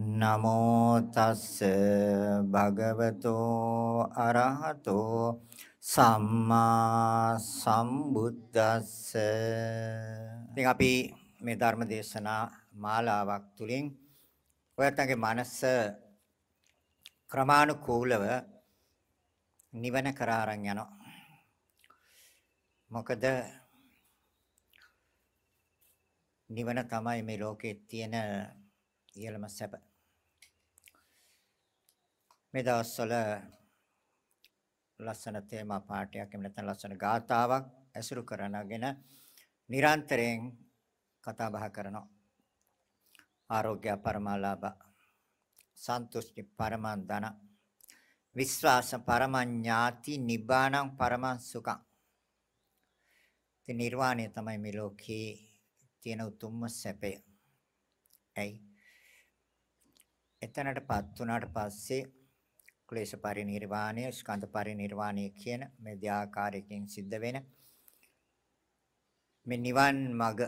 නමෝ තස්ස භගවතෝ අරහතෝ සම්මා සම්බුද්දස්ස ඉතින් අපි මේ ධර්ම දේශනා මාලාවක් තුලින් ඔයත්ගේ මනස ක්‍රමානුකූලව නිවන කරා අරන් යනවා. මොකද නිවන තමයි මේ ලෝකේ තියෙන ඉහළම සැප. මේ දවස්වල ලස්සන තේමා පාඩයක් එහෙම නැත්නම් ලස්සන ගාතාවක් ඇසුරු කරනගෙන නිරන්තරයෙන් කතා බහ කරනවා. ආරෝග්‍ය පරමාලාභ සන්තුෂ්ටි පරමං ධන විශ්වාස පරමඥාති නිබ්බාණං පරමං සුඛං. ඉතින් නිර්වාණය තමයි මේ ලෝකේ තියෙන උතුම්ම සැපය. ඇයි? එතනටපත් වුණාට පස්සේ ක්ලේශ පරිනිර්වාණය, ස්කන්ධ පරිනිර්වාණය කියන මේ දෙආකාරයකින් සිද්ධ වෙන මේ නිවන් මඟ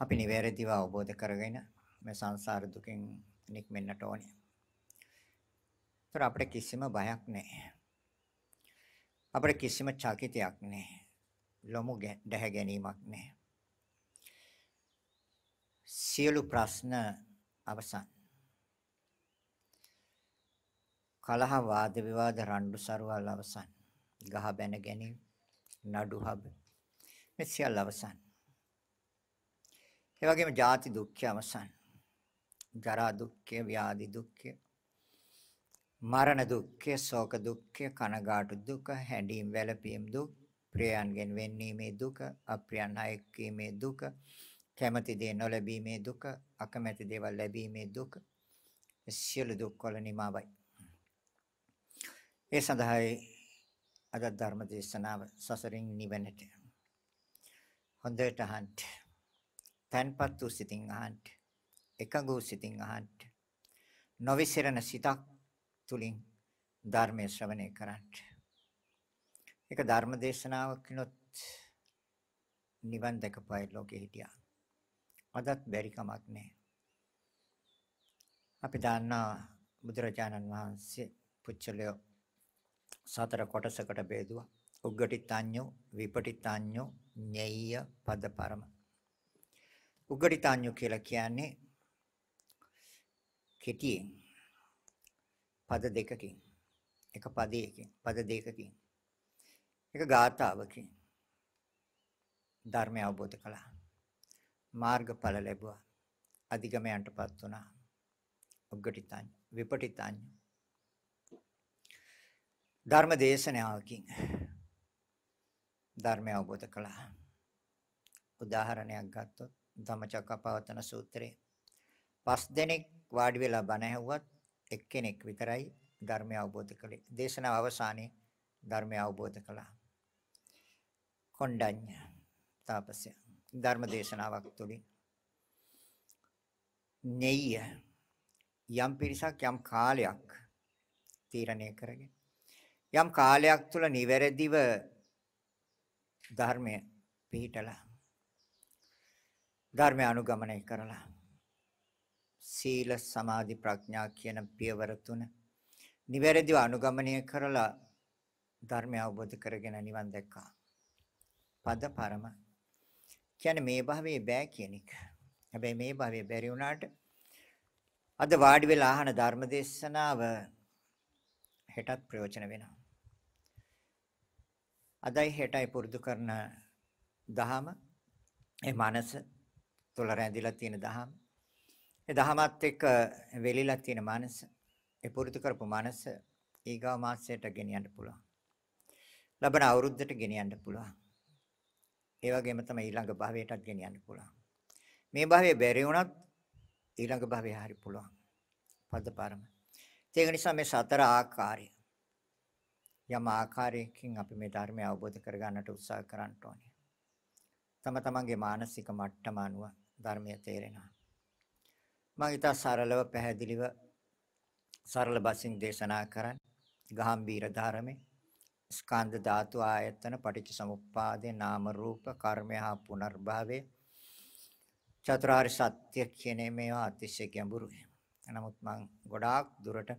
අපි නිවැරදිව අවබෝධ කරගෙන මේ සංසාර දුකෙන් නික්මෙන්නට ඕනේ. ඒතර අපිට කිසිම බයක් නැහැ. අපිට කිසිම චකිතයක් නැහැ. ලොමු දැහැ ගැනීමක් නැහැ. සියලු ප්‍රශ්න අවසන්. කලහ වාද විවාද රණ්ඩු සරුවල් අවසන්. ගහ බැන ගැනීම නඩු හබ මේ සියල්ල අවසන්. ඒ වගේම ජාති දුක්ඛ අවසන්. ජරා දුක්ඛ, ව්‍යාධි දුක්ඛ, මරණ දුක්ඛ, ශෝක දුක්ඛ, කනගාටු දුක, හැඬීම් වැළපීම් දුක්, ප්‍රියයන්ගෙන් වෙන්නීමේ දුක, අප්‍රියයන් අයෙක්ීමේ දුක, කැමැති දේ නොලැබීමේ දුක, අකමැති දේවල් ලැබීමේ දුක, සියලු දුක්වල නිමාවයි. ඒ සඳහායි අද ධර්ම දේශනාව සසරින් නිවෙන්නට. හොඳට අහන්න. තන්පත් වූ සිතින් අහන්න. එකඟ වූ සිතින් අහන්න. නොවිසිරෙන සිතක් තුලින් ධර්මයේ ශ්‍රවණය කරන්න. ඒක ධර්ම දේශනාවක් කිනොත් නිවන් දැකපයි ලෝකෙ හිටියා. අදත් බැරි කමක් නැහැ. අපි දන්නා බුදුරජාණන් වහන්සේ පුච්චලය සතර කොටසකට බෙදුවා. උග්ගටිතාඤ්ඤෝ විපටිතාඤ්ඤෝ ඤෙය්‍ය පදපරම. උග්ගටිතාඤ්ඤෝ කියලා කියන්නේ කෙටියෙන් පද දෙකකින් එක පදයකින් පද දෙකකින් එක ගාථාවකින් ධර්මය අවබෝධ කළා මාර්ගඵල ලැබුවා අධිගමයන්ටපත් වුණා උග්ගටිතාඤ්ඤ විපටිතාඤ්ඤ ධර්ම දේශනාවකින් ධර්මය අවබෝධ කළා උදාහරණයක් ගත්තොත් ධම්මචක්කපවත්තන සූත්‍රයේ පස් දෙනෙක් වාඩි වෙලා බණ ඇහුවත් එක්කෙනෙක් විතරයි ධර්මය අවබෝධ කළේ. දේශනාව අවසානයේ ධර්මය අවබෝධ කළා. කොණ්ඩඤ්ඤ තාපසය ධර්ම දේශනාවක් තුළින් නෙయ్య යම් පිරිසක් යම් කාලයක් තීරණය කරගෙන යම් කාලයක් තුළ නිවැරදිව ධර්මය පිළිටලා ධර්මය අනුගමනය කරලා සීල සමාධි ප්‍රඥා කියන පියවර තුන නිවැරදිව අනුගමනය කරලා ධර්මය අවබෝධ කරගෙන නිවන් දැක්කා. පද පරම කියන්නේ මේ භවයේ බෑ කියන එක. හැබැයි මේ භවයේ බැරි වුණාට අද වාඩි වෙලා අහන ධර්ම දේශනාව හෙටත් ප්‍රයෝජන වෙනවා. අදයි හෙටයි පුරුදු කරන දහම ඒ මනස තුල රැඳිලා තියෙන දහම. ඒ දහමත් එක්ක වෙලිලා තියෙන මනස ඒ පුරුදු කරපු මනස ඊගා මාසයට ගෙනියන්න පුළුවන්. ලබන අවුරුද්දට ගෙනියන්න පුළුවන්. ඒ වගේම තමයි ඊළඟ භවයටත් ගෙනියන්න පුළුවන්. මේ භවයේ බැරි වුණත් ඊළඟ භවයේ හරි පුළුවන්. පදපරම. ඒක නිසා මේ සතර ආකාරය යම් ආකාරයකින් අපි මේ ධර්මය අවබෝධ කරගන්නට උත්සාහ කරන්න ඕනේ. තම තමන්ගේ මානසික මට්ටම අනුව ධර්මය තේරෙනවා. මම ඊට සරලව පැහැදිලිව සරල බසින් දේශනා කරන්න. ගාම්භීර ධර්මයේ ස්කන්ධ ධාතු ආයතන පටිච්ච සමුප්පාදේ නාම රූප කර්මය හා පුනර්භවයේ චතුරාර්ය සත්‍ය කියන මේවා අතිශය ගැඹුරුයි. නමුත් මම ගොඩාක් දුරට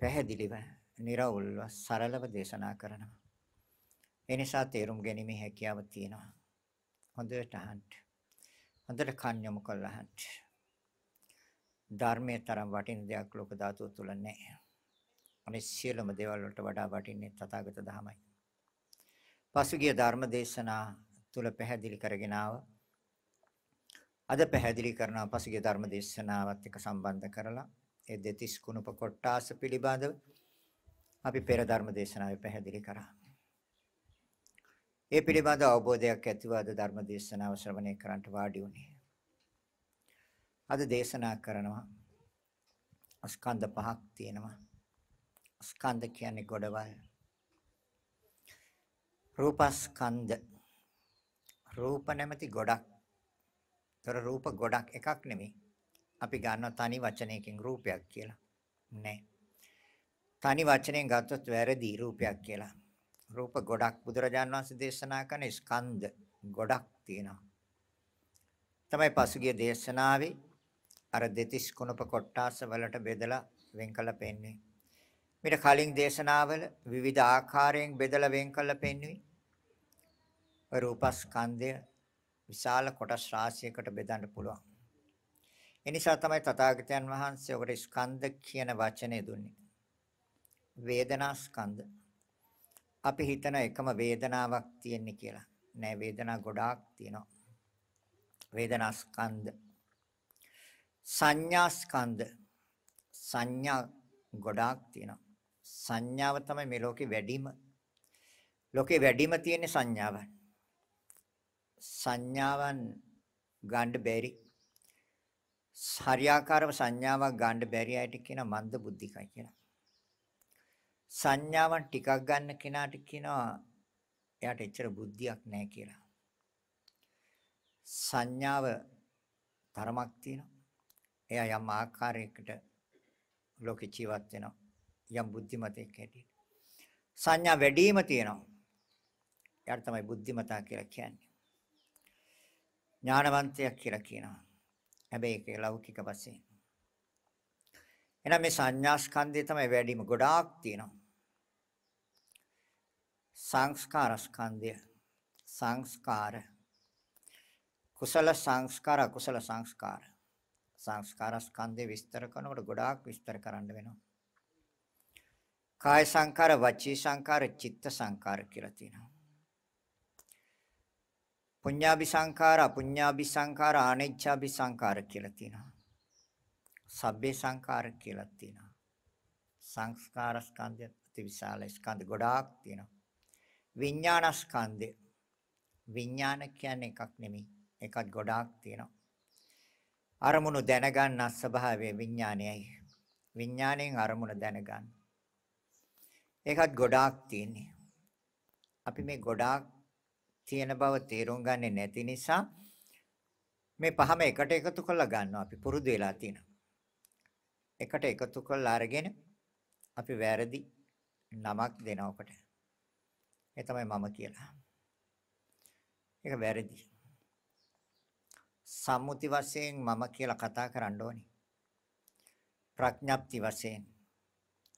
පැහැදිලිව, निराවුල්ව, සරලව දේශනා කරනවා. ඒ නිසා තේරුම් ගැනීමේ හැකියාව තියෙනවා. හොඳට අහන්න. හොඳට කන් යොමු කරලා අහන්න. ධර්මයේ තරම් වටින දෙයක් ලෝක ධාතුව තුල නැහැ. අනිත් සියලුම දේවල් වලට වඩා වටින්නේ තථාගත ධර්මයි. පසුගිය ධර්ම දේශනා තුල පැහැදිලි කරගෙන ආවා අද පැහැදිලි කරන පසුගිය ධර්ම දේශනාවත් එක්ක සම්බන්ධ කරලා ඒ දෙතිස් කුණප කොට්ටාස පිළිබඳව අපි පෙර ධර්ම දේශනාවේ පැහැදිලි කරා. ඒ පිළිබඳ අවබෝධයක් ඇතිව අද ධර්ම දේශනාව ශ්‍රවණය කරන්නට වාඩි වුණේ. අද දේශනා කරනවා ස්කන්ධ පහක් තියෙනවා. ස්කන්ධ කියන්නේ ගොඩවල්. රූපස්කන්ධ රූප නැමැති ගොඩක් තොර රූප ගොඩක් එකක් නෙමෙයි. අපි ගන්නවා තනි වචනයකින් රූපයක් කියලා. නෑ. තනි වචනයෙන් ගත්තොත් වැරදි රූපයක් කියලා. රූප ගොඩක් බුදුරජාන් වහන්සේ දේශනා කරන ස්කන්ධ ගොඩක් තියෙනවා. තමයි පසුගිය දේශනාවේ අර දෙතිස් කුණප කොට්ටාස වලට බෙදලා වෙන් කළ පෙන්වන්නේ. මීට කලින් දේශනාවල විවිධ ආකාරයෙන් බෙදලා වෙන් කළ පෙන්වුවේ. රූපස්කන්ධය විශාල කොටස් රාශියකට බෙදන්න පුළුවන්. ඒ නිසා තමයි තථාගතයන් වහන්සේ ඔකට ස්කන්ධ කියන වචනේ දුන්නේ. වේදනා ස්කන්ධ. අපි හිතන එකම වේදනාවක් තියෙන්නේ කියලා. නෑ වේදනා ගොඩාක් තියෙනවා. වේදනා ස්කන්ධ. සංඥා ස්කන්ධ. සංඥා ගොඩාක් තියෙනවා. සංඥාව තමයි මේ ලෝකේ වැඩිම. ලෝකේ වැඩිම තියෙන සංඥාවන්. සංඥාවන් ගන්න බැරි හරියාකාරව සංඥාවක් ගන්න බැරි අයට කියන මන්ද බුද්ධිකයි කියලා. සංඥාවන් ටිකක් ගන්න කෙනාට කියනවා එයාට එච්චර බුද්ධියක් නැහැ කියලා. සංඥාව තරමක් තියෙනවා. එයා යම් ආකාරයකට ලෝකේ ජීවත් වෙනවා. යම් බුද්ධිමතෙක් හැටියට. සංඥා වැඩිම තියෙනවා. එයාට තමයි බුද්ධිමතා කියලා කියන්නේ. ඥානවන්තයෙක් කියලා කියනවා. හැබැයි ඒක ලෞකික වශයෙන්. එහෙනම් මේ සංඥා ස්කන්ධය තමයි වැඩිම ගොඩාක් තියෙනවා. සංස්කාර ස්කන්ධය සංස්කාර කුසල සංස්කාර අකුසල සංස්කාර සංස්කාර ස්කන්ධය විස්තර කරනකොට ගොඩාක් විස්තර කරන්න වෙනවා. කාය සංකාර, වචී සංකාර, චිත්ත සංකාර කියලා තියෙනවා. පුඤ්ඤාභි සංඛාර අපුඤ්ඤාභි සංඛාර ආනෙච්ඡාභි සංඛාර කියලා තියෙනවා. සබ්බේ සංඛාර කියලා තියෙනවා. සංස්කාර ස්කන්ධය අතිවිශාල ස්කන්ධ ගොඩාක් තියෙනවා. විඥාන ස්කන්ධය විඥාන කියන්නේ එකක් නෙමෙයි. එකක් ගොඩාක් තියෙනවා. අරමුණු දැනගන්න ස්වභාවය විඥානයයි. විඥාණයෙන් අරමුණ දැනගන්න. ඒකත් ගොඩාක් තියෙන්නේ. අපි මේ ගොඩාක් තියෙන බව තේරුම් ගන්නේ නැති නිසා මේ පහම එකට එකතු කරලා ගන්නවා අපි පුරුදු වෙලා තියෙනවා. එකට එකතු කරලා අරගෙන අපි වැරදි නමක් දෙනවා ඔකට. ඒ තමයි මම කියලා. ඒක වැරදි. සම්මුති වශයෙන් මම කියලා කතා කරන්න ඕනේ. ප්‍රඥප්ති වශයෙන්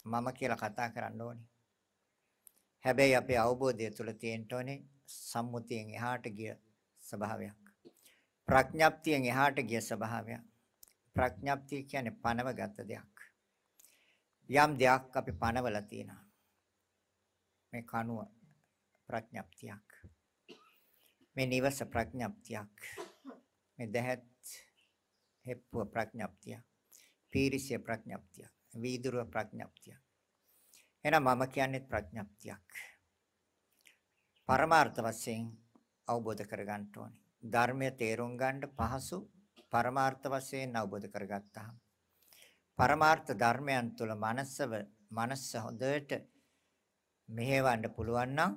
මම කියලා කතා කරන්න ඕනේ. හැබැයි අපේ අවබෝධය තුළ තියෙන්න ඕනේ සම්මුතියෙන් එහාට ගිය ස්වභාවයක්. ප්‍රඥප්තියෙන් එහාට ගිය ස්වභාවයක්. ප්‍රඥප්තිය කියන්නේ පනව ගත දෙයක්. යම් දෙයක් අපි පනවලා තියෙනවා. මේ කනුව ප්‍රඥප්තියක්. මේ නිවස ප්‍රඥප්තියක්. මේ දැහත් හෙප්පුව ප්‍රඥප්තියක්. පීරිසිය ප්‍රඥප්තියක්. වීදුරුව ප්‍රඥප්තියක්. එහෙනම් මම කියන්නේ ප්‍රඥප්තියක්. පරමාර්ථ වශයෙන් අවබෝධ කරගන්න ඕනේ. ධර්මය තේරුම් ගන්න පහසු පරමාර්ථ වශයෙන් අවබෝධ කරගත්තාම පරමාර්ථ ධර්මයන් තුළ මනසව මනස හොඳට මෙහෙවන්න පුළුවන් නම්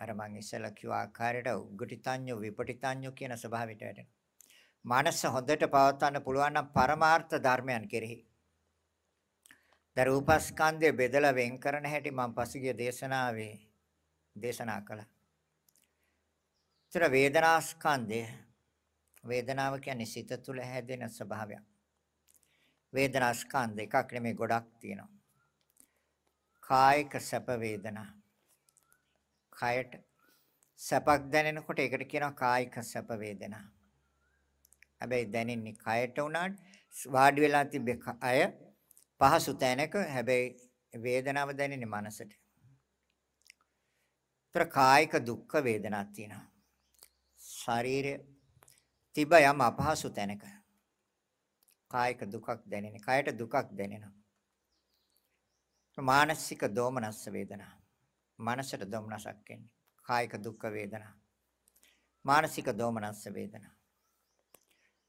අර මං ඉස්සෙල්ලා කිව්ව ආකාරයට උග්ගටිතඤ්ඤෝ විපටිතඤ්ඤෝ කියන ස්වභාවයට වැටෙනවා. මනස හොඳට පවත්වන්න පුළුවන් නම් පරමාර්ථ ධර්මයන් කෙරෙහි. ද රූපස්කන්ධය බෙදලා වෙන් කරන හැටි මම පසුගිය දේශනාවේ දේශනා කළා. ඒතර වේදනාස්කන්ධය වේදනාව කියන්නේ සිත තුළ හැදෙන ස්වභාවයක්. වේදනාස්කන්ධ එකක් නෙමෙයි ගොඩක් තියෙනවා. කායික සැප වේදනා. කයට සැපක් දැනෙනකොට ඒකට කියනවා කායික සැප වේදනා. හැබැයි දැනෙන්නේ කයට උනාට වාඩි වෙලා තිබෙ අය පහසු තැනක හැබැයි වේදනාව දැනෙන්නේ මනසට. ତර කායික දුක්ඛ වේදනාවක් තියෙනවා. ශරීරය තිබ යම් අපහසු තැනක කායික දුකක් දැනෙන. කයට දුකක් දැනෙනවා. මානසික දෝමනස්ස වේදනා. මනසට දෝමනසක් එන්නේ. කායික දුක් වේදනා. මානසික දෝමනස්ස වේදනා.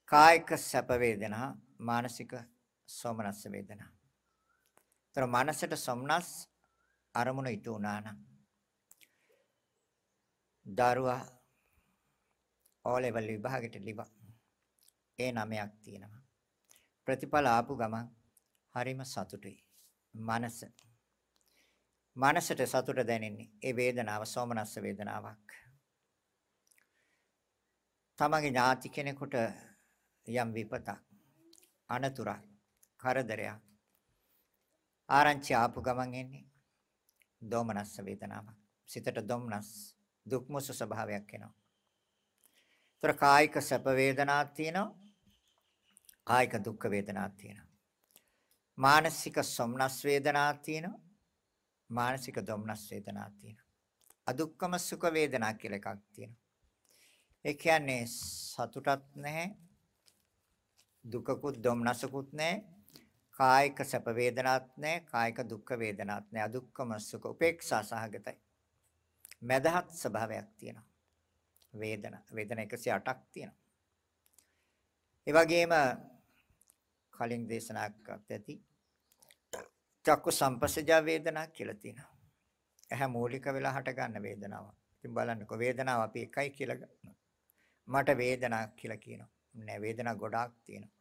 කායික සැප වේදනා, මානසික සෝමනස්ස වේදනා. ତර මනසට සොම්නස් අරමුණ ඉටු වුණා නම් දරුවා ඕ ලෙවල් විභාගෙට ලිවා. ඒ නමයක් තියෙනවා. ප්‍රතිඵල ආපු ගමන් හරිම සතුටුයි. මනස මනසට සතුට දැනෙන්නේ ඒ වේදනාව සෝමනස්ස වේදනාවක්. තමගේ ඥාති කෙනෙකුට යම් විපතක් අනතුරක් කරදරයක් ආරංචි ආපු ගමන් එන්නේ දෝමනස්ස වේදනාවක්. සිතට දොම්නස් දුක්මුසු ස්වභාවයක් එනවා. ඒතර කායික සැප වේදනාවක් තියෙනවා. කායික දුක් වේදනාවක් තියෙනවා. මානසික සොම්නස් වේදනාවක් තියෙනවා. මානසික දොම්නස් වේදනාවක් තියෙනවා. අදුක්කම සුඛ වේදනා කියලා එකක් තියෙනවා. ඒ කියන්නේ සතුටක් නැහැ. දුකකුත් දොම්නසකුත් නැහැ. කායික සැප වේදනාවක් නැහැ. කායික දුක් වේදනාවක් නැහැ. අදුක්කම සුඛ උපේක්ෂා සහගතයි. මදහත් ස්වභාවයක් තියෙනවා. වේදනා වේදනා 108ක් තියෙනවා. ඒ වගේම කලින් දේශනාවක් ඇති චක්කු සම්පස්සජා වේදනා කියලා තියෙනවා. ඇහැ මූලික වෙලා හට ගන්න වේදනාව. ඉතින් බලන්නකෝ වේදනාව අපි එකයි කියලා ගන්නවා. මට වේදනාවක් කියලා කියනවා. නෑ වේදනා ගොඩාක් තියෙනවා.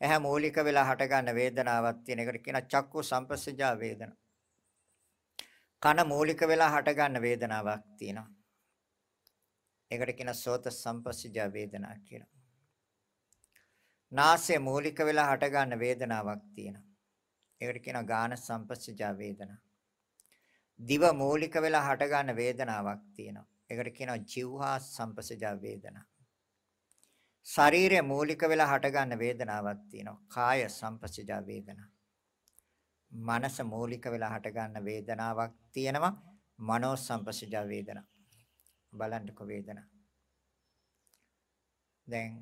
ඇහැ මූලික වෙලා හට ගන්න වේදනාවක් තියෙන එකට කියන චක්කු සම්පස්සජා වේදනා. කන මූලික වෙලා හට ගන්න වේදනාවක් තියෙනවා. ඒකට කියන සෝත සම්පස්සජා වේදනා කියලා. නාසය මූලික වෙලා හට ගන්න වේදනාවක් තියෙනවා. ඒකට කියනවා ගාන සම්පස්සජා වේදනා. දිව මූලික වෙලා හට ගන්න වේදනාවක් තියෙනවා. ඒකට කියනවා ජීවහා සම්පස්සජා වේදනා. ශරීරය මූලික වෙලා හට ගන්න වේදනාවක් තියෙනවා. කාය සම්පස්සජා වේදනා. මනස මූලික වෙලා හට ගන්න වේදනාවක් තියෙනවා. මනෝ සම්පස්සජා වේදනා. බලන්නකො වේදනා. දැන්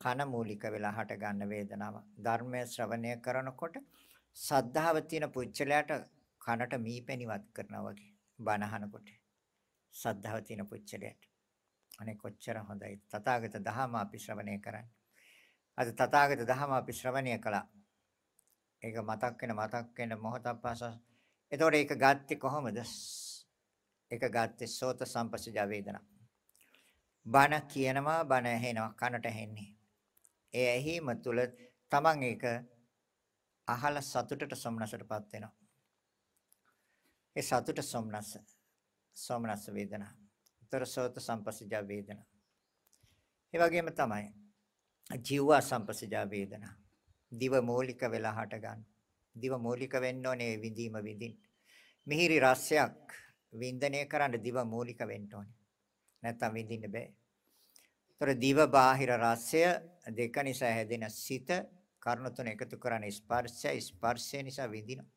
කන මූලික වෙලා හට ගන්න වේදනාව. ධර්මය ශ්‍රවණය කරනකොට සද්ධාව තියෙන පුච්චලයට කනට මීපැණිවත් කරනවා වගේ බණ අහනකොට. සද්ධාව තියෙන පුච්චලයට. අනේ කොච්චර හොඳයි. තථාගත දහම අපි ශ්‍රවණය කරන්නේ. අද තථාගත දහම අපි ශ්‍රවණය කළා. ඒක මතක් වෙන මතක් වෙන මොහොතක් පාසා. එතකොට ඒක ගත්තේ කොහොමද? ඒක ගත්තේ සෝත සම්පස්සජ වේදනා. බණ කියනවා බණ ඇහෙනවා කනට ඇහෙන්නේ. ඒ ඇහිම තුල තමන් ඒක අහලා සතුටට සොම්නසටපත් වෙනවා. ඒ සතුට සොම්නස සොම්නස වේදනා. උතර සෝත සම්පස්සජ වේදනා. ඒ වගේම තමයි ජීව සම්පස්සජ වේදනා. දිව මූලික වෙලා හට ගන්න. දිව මූලික වෙන්න ඕනේ විඳීම විඳින්න. මිහිරි රසයක් වින්දනය කරන්න දිව මූලික වෙන්න ඕනේ. නැත්තම් විඳින්න බෑ. ତොර දිව බාහිර රසය දෙක නිසා හැදෙන සිත කර්ණ තුන එකතු කරන ස්පර්ශය ස්පර්ශය නිසා විඳිනවා.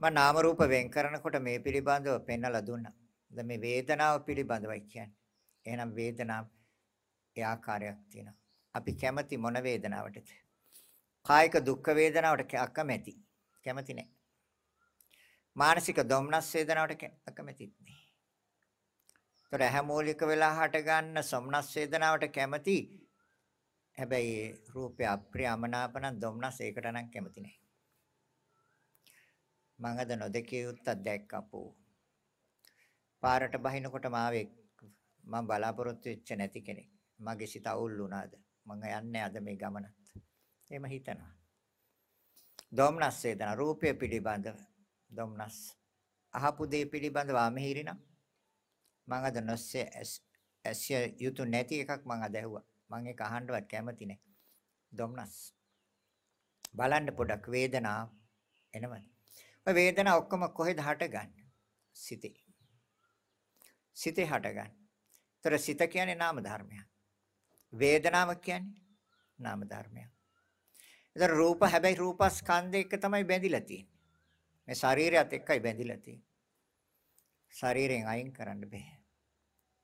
මම නාම රූප වෙන් කරනකොට මේ පිළිබඳව පෙන්වලා දුන්නා. දැන් මේ වේදනාව පිළිබඳවයි කියන්නේ. එහෙනම් වේදනාව ඒ ආකාරයක් තියෙනවා. අපි කැමති මොන වේදනාවටද? කායික දුක් වේදනාවට අකමැති. කැමති නැහැ. මානසික දොම්නස් වේදනාවට අකමැතිත් නැහැ. ඒතර හැමෝලික වෙලා හට ගන්න සොම්නස් වේදනාවට කැමති. හැබැයි රූපය අප්‍රියමනාප නම් දොම්නස් ඒකට නම් කැමති නැහැ. මං අද නොදකිය යුත්තක් දැක්කපෝ. පාරට බහිනකොට මාවේ මම බලාපොරොත්තු වෙච්ච නැති කෙනෙක්. මගේ සිත අවුල් වුණාද? මම යන්නේ අද මේ ගමනත්. එහෙම හිතනවා. දොම්නස් වේදනා රූපය පිළිබඳව දොම්නස් අහපු දේ පිළිබඳව අමහිරිනම් මම අද නොස්සේ ඇසිය යුතු නැති එකක් මම අද ඇහුවා. මම ඒක අහන්නවත් කැමති නෑ. දොම්නස් බලන්න පොඩක් වේදනාව එනවද? ඔය වේදනාව ඔක්කොම කොහෙද හටගන්නේ? සිතේ. සිතේ හටගන්නේ. ତර සිත කියන්නේ නාම ධර්මයක්. වේදනාව කියන්නේ නාම ධර්මයක්. ඒතර රූප හැබැයි රූපස්කන්ධ එක තමයි බැඳිලා තියෙන්නේ. මේ ශරීරයත් එක්කයි බැඳිලා තියෙන්නේ. ශරීරයෙන් අයින් කරන්න බෑ.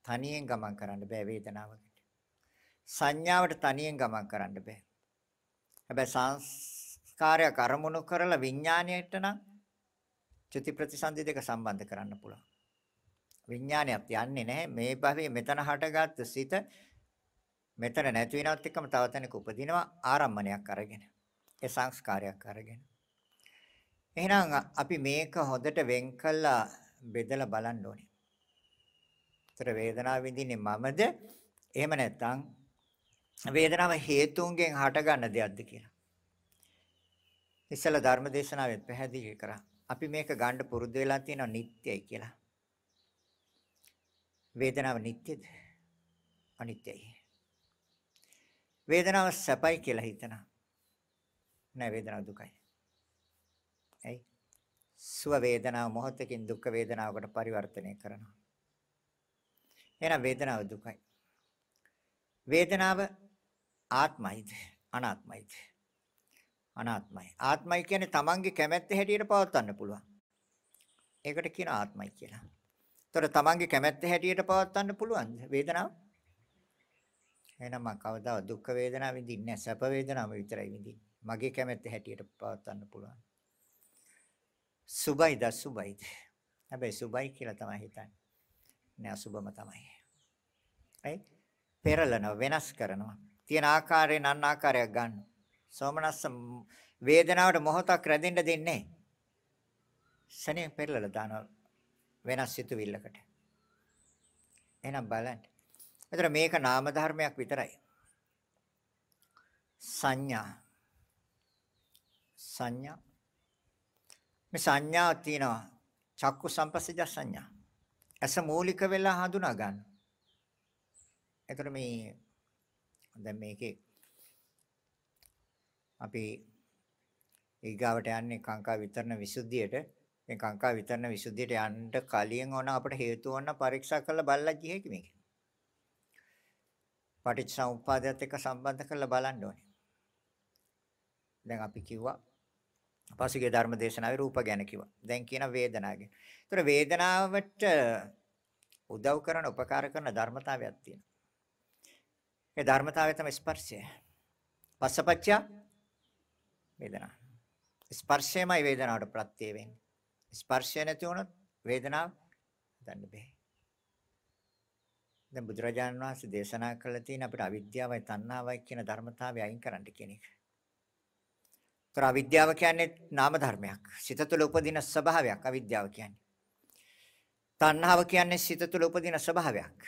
තනියෙන් ගමන් කරන්න බෑ වේදනාවකට. සංඥාවට තනියෙන් ගමන් කරන්න බෑ. හැබැයි සංස්කාරය කරමුණු කරලා විඥාණයට නම් චුති ප්‍රතිසන්දි දෙක සම්බන්ධ කරන්න පුළුවන්. විඥානයත් යන්නේ නැහැ මේ භවයේ මෙතන හටගත් සිත මෙතන නැති වෙනවත් එක්කම තව තැනක උපදිනවා ආරම්මණයක් අරගෙන. ඒ සංස්කාරයක් අරගෙන. එහෙනම් අපි මේක හොඳට වෙන් කළා බෙදලා බලන්න ඕනේ. ඒතර වේදනාව විඳින්නේ මමද? එහෙම නැත්නම් වේදනාව හේතුන්ගෙන් හටගන්න දෙයක්ද කියලා. ඉස්සල ධර්ම දේශනාවෙත් පැහැදිලි කරා. අපි මේක ගන්න පුරුදු වෙලා තියෙනවා නිට්ටයයි කියලා. වේදනාව නිට්ටයද? අනිත්‍යයි. වේදනාව සැපයි කියලා හිතනවා. නෑ වේදනාව දුකයි. ඇයි? සුව වේදනාව මොහොතකින් දුක් වේදනාවකට පරිවර්තනය කරනවා. එහෙනම් වේදනාව දුකයි. වේදනාව ආත්මයිද අනාත්මයිද? අනාත්මයි. ආත්මයි කියන්නේ තමන්ගේ කැමැත්ත හැටියට පවත්වන්න පුළුවන්. ඒකට කියන ආත්මයි කියලා. ඒතර තමන්ගේ කැමැත්ත හැටියට පවත්වන්න පුළුවන්ද වේදනාව? එහෙනම් මම කවදා දුක් වේදනාව විඳින්නේ නැහැ. සැප වේදනාව විතරයි විඳින්නේ. මගේ කැමැත්ත හැටියට පවත්වන්න පුළුවන්. සුබයිද සුබයිද? හැබැයි සුබයි කියලා තමයි හිතන්නේ. නෑ අසුබම තමයි. ඇයි? පෙරලන වෙනස් කරනවා. තියෙන ආකාරයෙන් අන් ආකාරයක් ගන්න. සෝමනස්ස වේදනාවට මොහොතක් රැඳෙන්න දෙන්නේ නැහැ. සනේ පෙරලලා දානවා වෙනස් සිතුවිල්ලකට. එහෙනම් බලන්න. එතන මේක නාම ධර්මයක් විතරයි. සංඥා සංඥා මේ සංඥා තියෙනවා චක්කු සම්පස්සජ සංඥා. ඇස මූලික වෙලා හඳුනා ගන්න. එතන මේ දැන් මේකේ අපි ඊගාවට යන්නේ කාංකා විතරන විසුද්ධියට මේ කාංකා විතරන විසුද්ධියට යන්න කලින් ඕන අපිට හේතු වුණා පරීක්ෂා කරලා බලලා ගියේ මේක. පටිච්චසමුප්පාදයට එක්ක සම්බන්ධ කරලා බලන්න ඕනේ. දැන් අපි කිව්වා පසුගිය ධර්ම දේශනාවේ රූප ගැන කිව්වා. දැන් කියන වේදනාව ගැන. ඒතර වේදනාවට උදව් කරන උපකාර කරන ධර්මතාවයක් තියෙනවා. ඒ ධර්මතාවය තමයි ස්පර්ශය. පස්සපච්චය වේදනාව. ස්පර්ශයමයි වේදනාවට ප්‍රත්‍ය වෙන්නේ. ස්පර්ශය නැති වුණොත් වේදනාව දන්න බෑ. දැන් බුදුරජාණන් වහන්සේ දේශනා කළා තියෙන අපිට අවිද්‍යාවයි තණ්හාවයි කියන ධර්මතාවය අයින් කරන්න කියන එක. ඒතර අවිද්‍යාව කියන්නේ නාම ධර්මයක්. සිත තුළ උපදින ස්වභාවයක් අවිද්‍යාව කියන්නේ. තණ්හාව කියන්නේ සිත තුළ උපදින ස්වභාවයක්.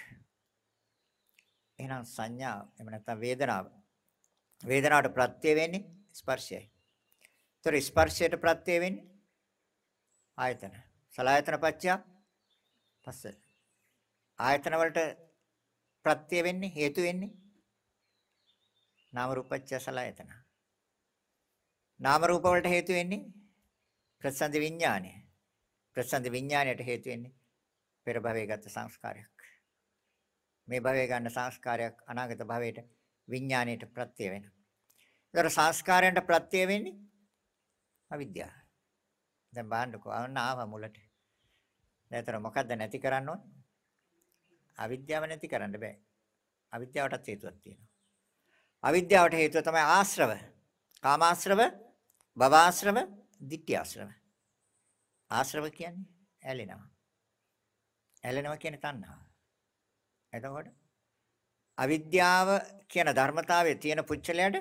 එහෙනම් සංඥා එහෙම නැත්නම් වේදනාව. වේදනාවට ප්‍රත්‍ය වෙන්නේ ස්පර්ශයයි. ඒතර ස්පර්ශයට ප්‍රත්‍ය වෙන්නේ ආයතන. සලආයතන පත්‍ය පස්ස. ආයතන වලට ප්‍රත්‍ය වෙන්නේ හේතු වෙන්නේ නාම රූපච්ඡ සලආයතන. නාම රූප වලට හේතු වෙන්නේ ප්‍රසන්න විඥානය. ප්‍රසන්න විඥානයට හේතු වෙන්නේ පෙර භවයේ ගත සංස්කාරයක්. මේ භවයේ ගන්න සංස්කාරයක් අනාගත භවයට විඥාණයට ප්‍රත්‍ය වෙනවා. ඒතර සංස්කාරයන්ට ප්‍රත්‍ය වෙන්නේ අවිද්‍යාව. දැන් බලන්නකෝ අන්න ආව මුලට. දැන්තර මොකද්ද නැති කරන්න ඕනේ? අවිද්‍යාව නැති කරන්න බෑ. අවිද්‍යාවටත් හේතුවක් තියෙනවා. අවිද්‍යාවට හේතුව තමයි ආශ්‍රව. කාමාශ්‍රව, භවආශ්‍රව, ditthිආශ්‍රව. ආශ්‍රව කියන්නේ ඇලෙනවා. ඇලෙනවා කියන්නේ තණ්හාව. එතකොට අවිද්‍යාව කියන ධර්මතාවයේ තියෙන පුච්චලයට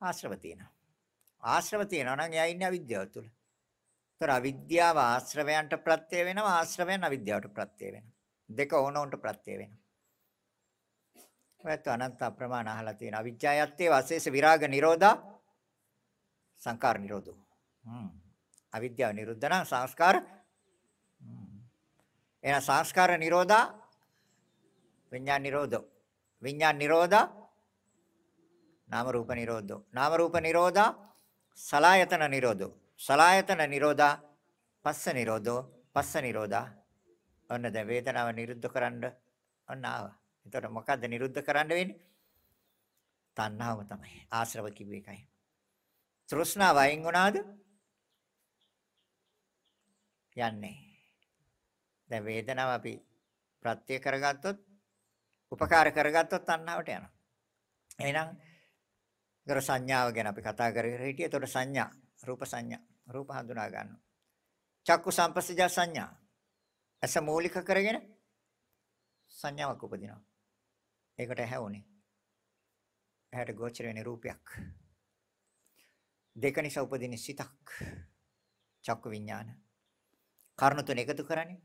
ආශ්‍රව තියෙනවා. ආශ්‍රව තියෙනවා නම් එයා ඉන්නේ අවිද්‍යාව තුළ. ඒතර අවිද්‍යාව ආශ්‍රවයන්ට ප්‍රත්‍ය වෙනවා ආශ්‍රවයන් අවිද්‍යාවට ප්‍රත්‍ය වෙනවා. දෙක ඕනෝන්ට ප්‍රත්‍ය වෙනවා. ඔයත් අනන්ත අප්‍රමාණ අහලා තියෙන අවිජ්ජායත්තේ වාසේස විරාග නිරෝධා සංකාර නිරෝධෝ. හ්ම්. අවිද්‍යාව නිරුද්ධ නම් සංස්කාර එහෙනම් සංස්කාර නිරෝධා විඥාන නිරෝධෝ. විඥාන නිරෝධා නාම රූප නිරෝධෝ. නාම රූප නිරෝධා සලායතන නිරෝධෝ. සලායතන නිරෝධා පස්ස නිරෝධෝ. පස්ස නිරෝධා ඔන්න දැන් වේදනාව නිරුද්ධ කරන්න ඔන්න ආවා. එතකොට මොකද්ද නිරුද්ධ කරන්න වෙන්නේ? තණ්හාව තමයි. ආශ්‍රව කිව්ව එකයි. තෘෂ්ණාව අයින් වුණාද? යන්නේ. දැන් වේදනාව අපි ප්‍රත්‍ය කරගත්තොත් උපකාර කරගත්තොත් තණ්හාවට යනවා. එහෙනම් ඒතර සංඥාව ගැන අපි කතා කරගෙන හිටියේ. ඒතකොට සංඥා, රූප සංඥා, රූප හඳුනා ගන්නවා. චක්කු සම්පස්සජ සංඥා. ඇස මූලික කරගෙන සංඥාවක් උපදිනවා. ඒකට ඇහැ උනේ. ඇහැට ගෝචර වෙන රූපයක්. දෙක නිසා උපදින සිතක්. චක්කු විඥාන. කර්ණ තුන එකතු කරන්නේ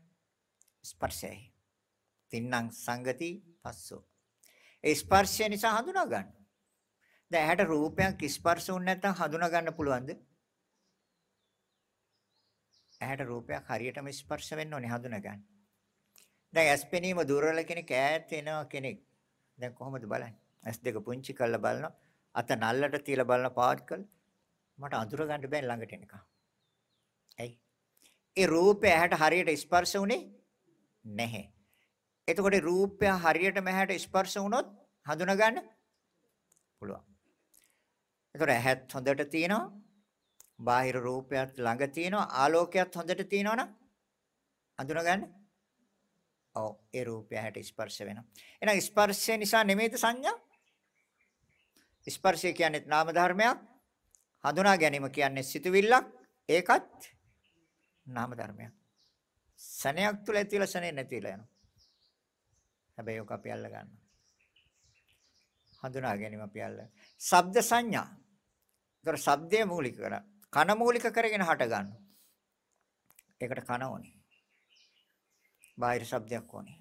ස්පර්ශයයි. තින්නම් සංගති පස්සෝ. ඒ ස්පර්ශය නිසා හඳුනා ගන්න. දැන් ඇහැට රූපයක් ස්පර්ශ වුනේ නැත්නම් හඳුනා ගන්න පුළුවන්ද? ඇහැට රූපයක් හරියටම ස්පර්ශ වෙන්න ඕනේ හඳුනා ගන්න. දැන් ඇස් පෙනීම දුර්වල කෙනෙක් ඈත් වෙනවා කෙනෙක්. දැන් කොහොමද බලන්නේ? ඇස් දෙක පුංචි කරලා බලනවා. අත නල්ලට තියලා බලන පාත් කළ මට අඳුර ගන්න බෑ ළඟට එනකම්. ඇයි? ඒ රූපය ඇහැට හරියට ස්පර්ශ වුනේ නැහැ. එතකොට රූපය හරියටම ඇහැට ස්පර්ශ වුණොත් හඳුනා ගන්න පුළුවන්. එතකොට ඇහත් හොඳට තියෙනවා. බාහිර රූපයත් ළඟ තියෙනවා. ආලෝකයත් හොඳට තියෙනවනම් හඳුනා ගන්න. ඔව් ඒ රූපය ඇහැට ස්පර්ශ වෙනවා. එහෙනම් ස්පර්ශය නිසා නෙමෙයිද සංඥා? ස්පර්ශය කියන්නේ නාම ධර්මයක්. හඳුනා ගැනීම කියන්නේ සිතුවිල්ලක්. ඒකත් නාම ධර්මයක්. සනයක් තුල ඇතිලා සනේ නැතිලා යනවා. හැබැයි ඔක අපි අල්ල ගන්නවා. හඳුනා ගැනීම අපි අල්ල. ශබ්ද සංඥා. ඒතර ශබ්දය මූලික කර. කන මූලික කරගෙන හට ගන්නවා. ඒකට කන ඕනේ. බාහිර ශබ්දයක් ඕනේ.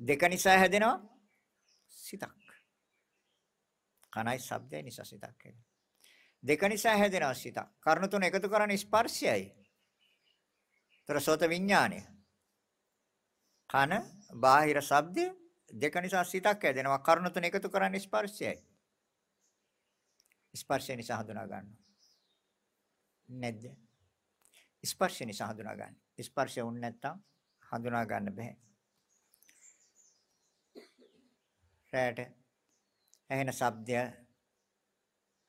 දෙක නිසා හැදෙනවා සිතක්. කනයි ශබ්දය නිසා සිතක් හැදෙනවා. දෙක නිසා හැදෙනවා සිතක්. කර්ණ තුන එකතු කරන්නේ ස්පර්ශයයි. ତර සෝත විඥානය. කන බාහිර ශබ්දය දෙක නිසා සිතක් හැදෙනවා. කර්ණ තුන එකතු කරන්නේ ස්පර්ශයයි. ස්පර්ශය නිසා හඳුනා ගන්නවා. නැද්ද? ස්පර්ශය නිසා හඳුනා ගන්න. ස්පර්ශය වුනේ නැත්තම් හඳුනා ගන්න බෑ. රැට ඇහෙන ශබ්දය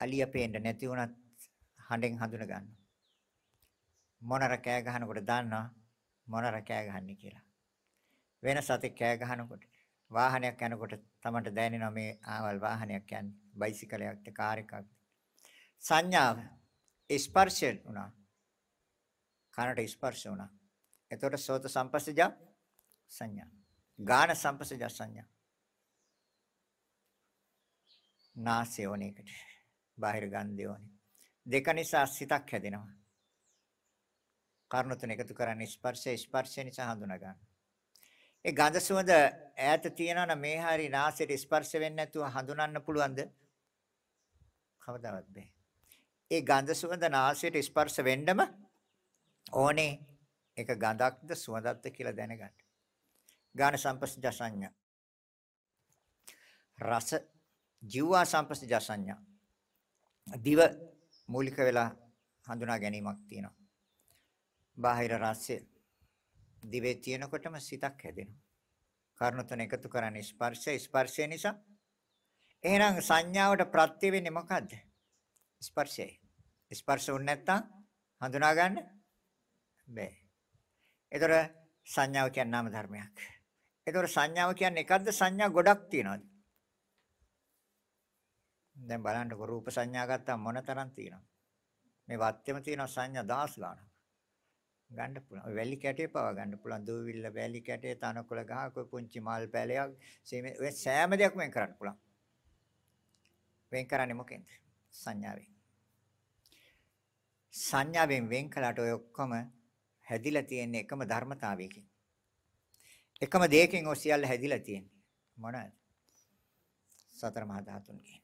අලිය පේන්න නැති වුණත් හඬෙන් හඳුන ගන්න. මොනර කෑ ගහනකොට දන්නවා මොනර කෑ ගහන්නේ කියලා. වෙන සතෙක් කෑ ගහනකොට වාහනයක් යනකොට තමන්ට දැනෙනවා මේ ආවල් වාහනයක් යන්නේ බයිසිකලයක්ද කාර් එකක්ද සංඥාව ස්පර්ශය වුණා කනට ස්පර්ශ වුණා එතකොට සෝත සම්පස්සජ සංඥා. ගාන සම්පස්සජ සංඥා. නාසය ඕනේකට. බාහිර ගන්ධය ඕනේ. දෙක නිසා සිතක් හැදෙනවා. කර්ණ තුන එකතු කරන්නේ ස්පර්ශය ස්පර්ශය නිසා හඳුනා ගන්න. ඒ ගඳ සුවඳ ඈත තියනවනම් මේ හරි නාසයට ස්පර්ශ වෙන්නේ නැතුව හඳුනන්න පුළුවන්ද? කවදාවත් බෑ. ඒ ගඳ සුවඳ නාසයට ස්පර්ශ වෙන්නම ඕනේ. ඒක ගඳක්ද සුවඳක්ද කියලා දැනගන්න. ගාන සම්පස්සජ සංඥා. රස ජීවා සම්පස්සජ සංඥා. දිව මූලික වෙලා හඳුනා ගැනීමක් තියෙනවා. බාහිර රසය දිවේ තියෙනකොටම සිතක් හැදෙනවා. කර්ණ තුන එකතු කරන්නේ ස්පර්ශය ස්පර්ශය නිසා. එහෙනම් සංඥාවට ප්‍රත්‍ය වෙන්නේ මොකද්ද? ස්පර්ශයයි ස්පර්ශ වුනේ නැත්තම් හඳුනා ගන්න බෑ. ඒතර සංඥාව කියන්නේ නාම ධර්මයක්. ඒතර සංඥාව කියන්නේ එකක්ද? සංඥා ගොඩක් තියෙනවද? දැන් බලන්නකො රූප සංඥා ගත්තාම මොන තරම් තියෙනවද මේ වාත්‍යම තියෙන සංඥා දහස් ගාණක් ගන්න පුළුවන්. ඔය වැලි කැටේ පවා ගන්න පුළුවන්. දූවිල්ල වැලි කැටේ තනකොළ ගහක පුංචි මල් පැලයක් සීමේ ඔය සෑම දෙයක්ම වෙන් කරන්න පුළුවන්. වෙන් කරන්නේ මොකෙන්ද? සංඥාවෙන්. සංඥාවෙන් වෙන් කළාට ඔය ඔක්කොම හැදිලා තියෙන එකම ධර්මතාවයකින්. එකම දෙයකින් ඔය සියල්ල හැදිලා තියෙන්නේ. මොනවාද? සතර මහා ධාතුන්ගෙන්.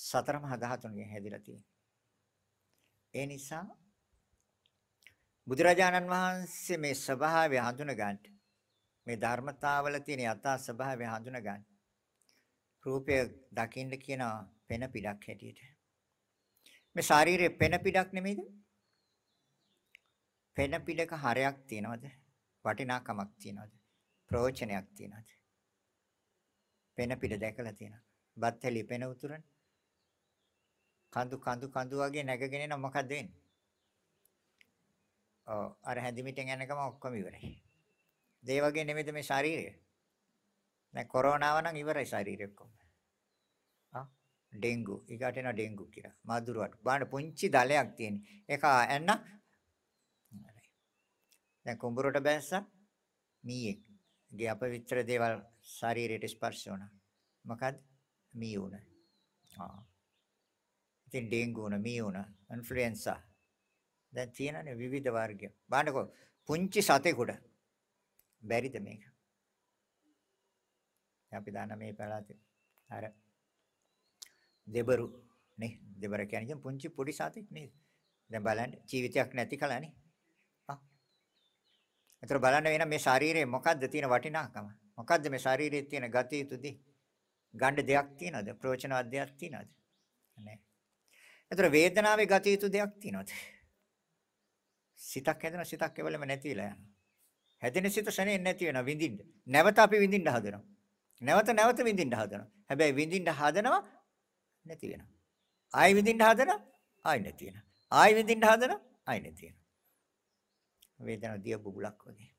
සතර මහා ධාතුන්ගෙන් හැදිලා තියෙන්නේ. ඒ නිසා බුදුරජාණන් වහන්සේ මේ ස්වභාවය හඳුන ගන්න මේ ධර්මතාවල තියෙන යථා ස්වභාවය හඳුන ගන්න රූපය දකින්න කියන පෙන පිටක් හැටියට. මේ ශාරීරියේ පෙන පිටක් නෙමෙයිද? පෙන පිටක හරයක් තියනවද? වටිනාකමක් තියනවද? ප්‍රයෝජනයක් තියනවද? පෙන පිට දැකලා තියෙනවා. බත්තලි පෙන උතුරන. කඳු කඳු කඳු වගේ නැගගෙන එන මොකද වෙන්නේ ඔව් අර හැදිමිටෙන් යනකම ඔක්කොම ඉවරයි. ඒ වගේ නෙමෙයිද මේ ශරීරය? දැන් කොරෝනාව නම් ඉවරයි ශරීරය ඔක්කොම. ආ ඩෙන්ගු. ඊකට එනවා ඩෙන්ගු කියලා. මදුරුවට. බාන්න පුංචි දලයක් තියෙන. ඒක ඇන්න දැන් කුඹුරට බැස්සා මීයක්. ගේ අපවිත්‍ර දේවල් ශරීරයට ස්පර්ශ වුණා. මොකද්ද? මී වුණා. ආ. ඉතින් ඩෙන්ගු වුණා, මී වුණා, ඉන්ෆ්ලුවෙන්සා දැන් තියෙනනේ විවිධ වර්ග. බලන්නකෝ පුංචි සතෙකුට බැරිද මේක? අපි දාන මේ පළාතේ අර දෙබරු නේ දෙබර කියන්නේ පුංචි පොඩි සතෙක් නේද? දැන් බලන්න ජීවිතයක් නැති කලනේ. ආ. ඒතර බලන්න වෙන මේ ශරීරයේ මොකද්ද තියෙන වටිනාකම? මොකද්ද මේ ශරීරයේ තියෙන ගතිය යුතුදී? ගන්න දෙයක් තියනද? ප්‍රයෝජනවත් දෙයක් තියනද? නැහැ. ඒතර වේදනාවේ ගතිය යුතු දෙයක් තියනද? සිතක් හැදෙන සිතක් එවලම නැතිලා යනවා. හැදෙන සිත ශනේ නැති වෙනවා විඳින්න. නැවත අපි විඳින්න හදනවා. නැවත නැවත විඳින්න හදනවා. හැබැයි විඳින්න හදනවා නැති වෙනවා. ආයි විඳින්න හදනවා ආයි නැති වෙනවා. ආයි විඳින්න හදනවා ආයි නැති වෙනවා. වේදනාව දිය බුබුලක් වගේ.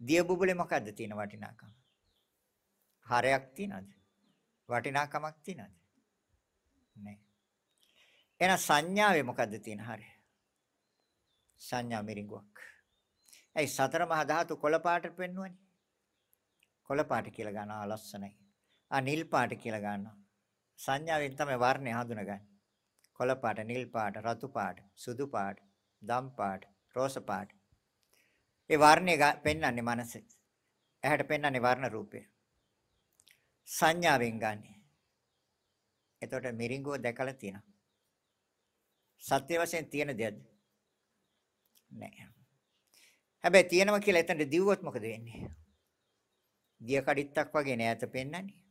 දිය බුබුලේ මොකද්ද තියෙන වටිනාකම? හරයක් තියනද? වටිනාකමක් තියනද? නැහැ. එහෙනම් සංඥාවේ මොකද්ද තියෙන හරය? සංඥා මිරිඟුවක්. ඇයි සතර මහා ධාතු කොළ පාට පෙන්වන්නේ? කොළ පාට කියලා ගන්නවා ලස්සනයි. ආ නිල් පාට කියලා ගන්නවා. සංඥාවෙන් තමයි වර්ණය හඳුනගන්නේ. කොළ පාට, නිල් පාට, රතු පාට, සුදු පාට, දම් පාට, රෝස පාට. ඒ වර්ණය පෙන්වන්නේ මනසේ. ඇහැට පෙන්වන්නේ වර්ණ රූපය. සංඥාවෙන් ගන්නෙ. එතකොට මිරිඟුව දැකලා තියෙනවා. සත්‍ය වශයෙන් තියෙන දෙයක්ද? නැහැ. හැබැයි තියෙනවා කියලා එතනට දිව්වොත් මොකද වෙන්නේ? දිය කඩਿੱත්තක් වගේ නෑත පෙන්නන්නේ.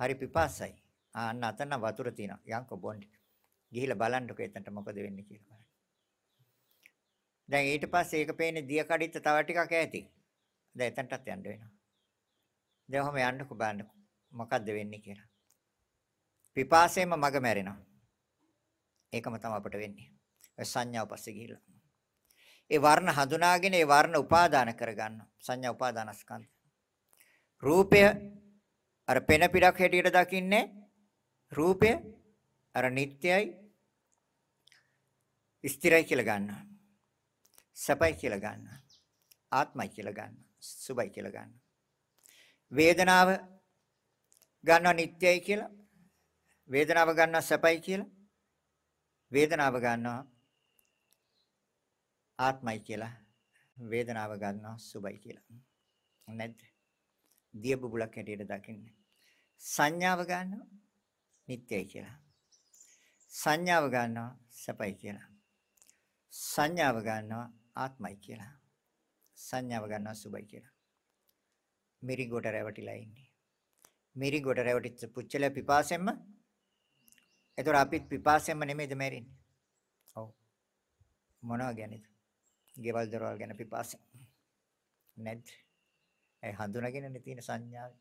හරි පිපාසයි. අන්න අතන වතුර තියෙනවා. යන්කෝ බොන්ඩ්. ගිහිල්ලා බලන්නකෝ එතනට මොකද වෙන්නේ කියලා බලන්න. දැන් ඊට පස්සේ ඒක පේන්නේ දිය කඩਿੱත්ත තව ටිකක් ඈති. දැන් එතනටත් යන්න වෙනවා. දැන් ඔහම යන්නකෝ බලන්නකෝ. මොකද්ද වෙන්නේ කියලා. පිපාසයෙන්ම මග මැරෙනවා. ඒකම තමයි අපට වෙන්නේ. සංඥාව පස්සේ ගිහිල්ලා. ඒ වර්ණ හඳුනාගෙන ඒ වර්ණ උපාදාන කරගන්නවා. සංඥා උපාදානස්කන්ධ. රූපය අර පෙන පිටක් හැටියට දකින්නේ රූපය අර නිට්ටයයි ස්ථිරයි කියලා ගන්නවා. සපයි කියලා ගන්නවා. ආත්මයි කියලා ගන්නවා. සුබයි කියලා ගන්නවා. වේදනාව ගන්නවා නිට්ටයයි කියලා. වේදනාව ගන්නවා සපයි කියලා. වේදනාව ගන්නවා ආත්මයි කියලා වේදනාව ගන්නවා සුබයි කියලා. නැද්ද? දිය බුබුලක් හැටියට දකින්නේ. සංඥාව ගන්නවා නිට්ටයයි කියලා. සංඥාව ගන්නවා සැපයි කියලා. සංඥාව ගන්නවා ආත්මයි කියලා. සංඥාව ගන්නවා සුබයි කියලා. මිරිගොඩ රැවටිලා ඉන්නේ. මිරිගොඩ රැවටිච්ච පුච්චල පිපාසෙම්ම එතකොට අපිත් පිපාසෙම්ම නෙමෙයිද මැරෙන්නේ? ඔව්. මොනවා ගැනද? ගෙවල් දරවල් ගැන පිපාසෙන්. නැද්ද? ඒ හඳුනාගෙනනේ තියෙන සංඥාව.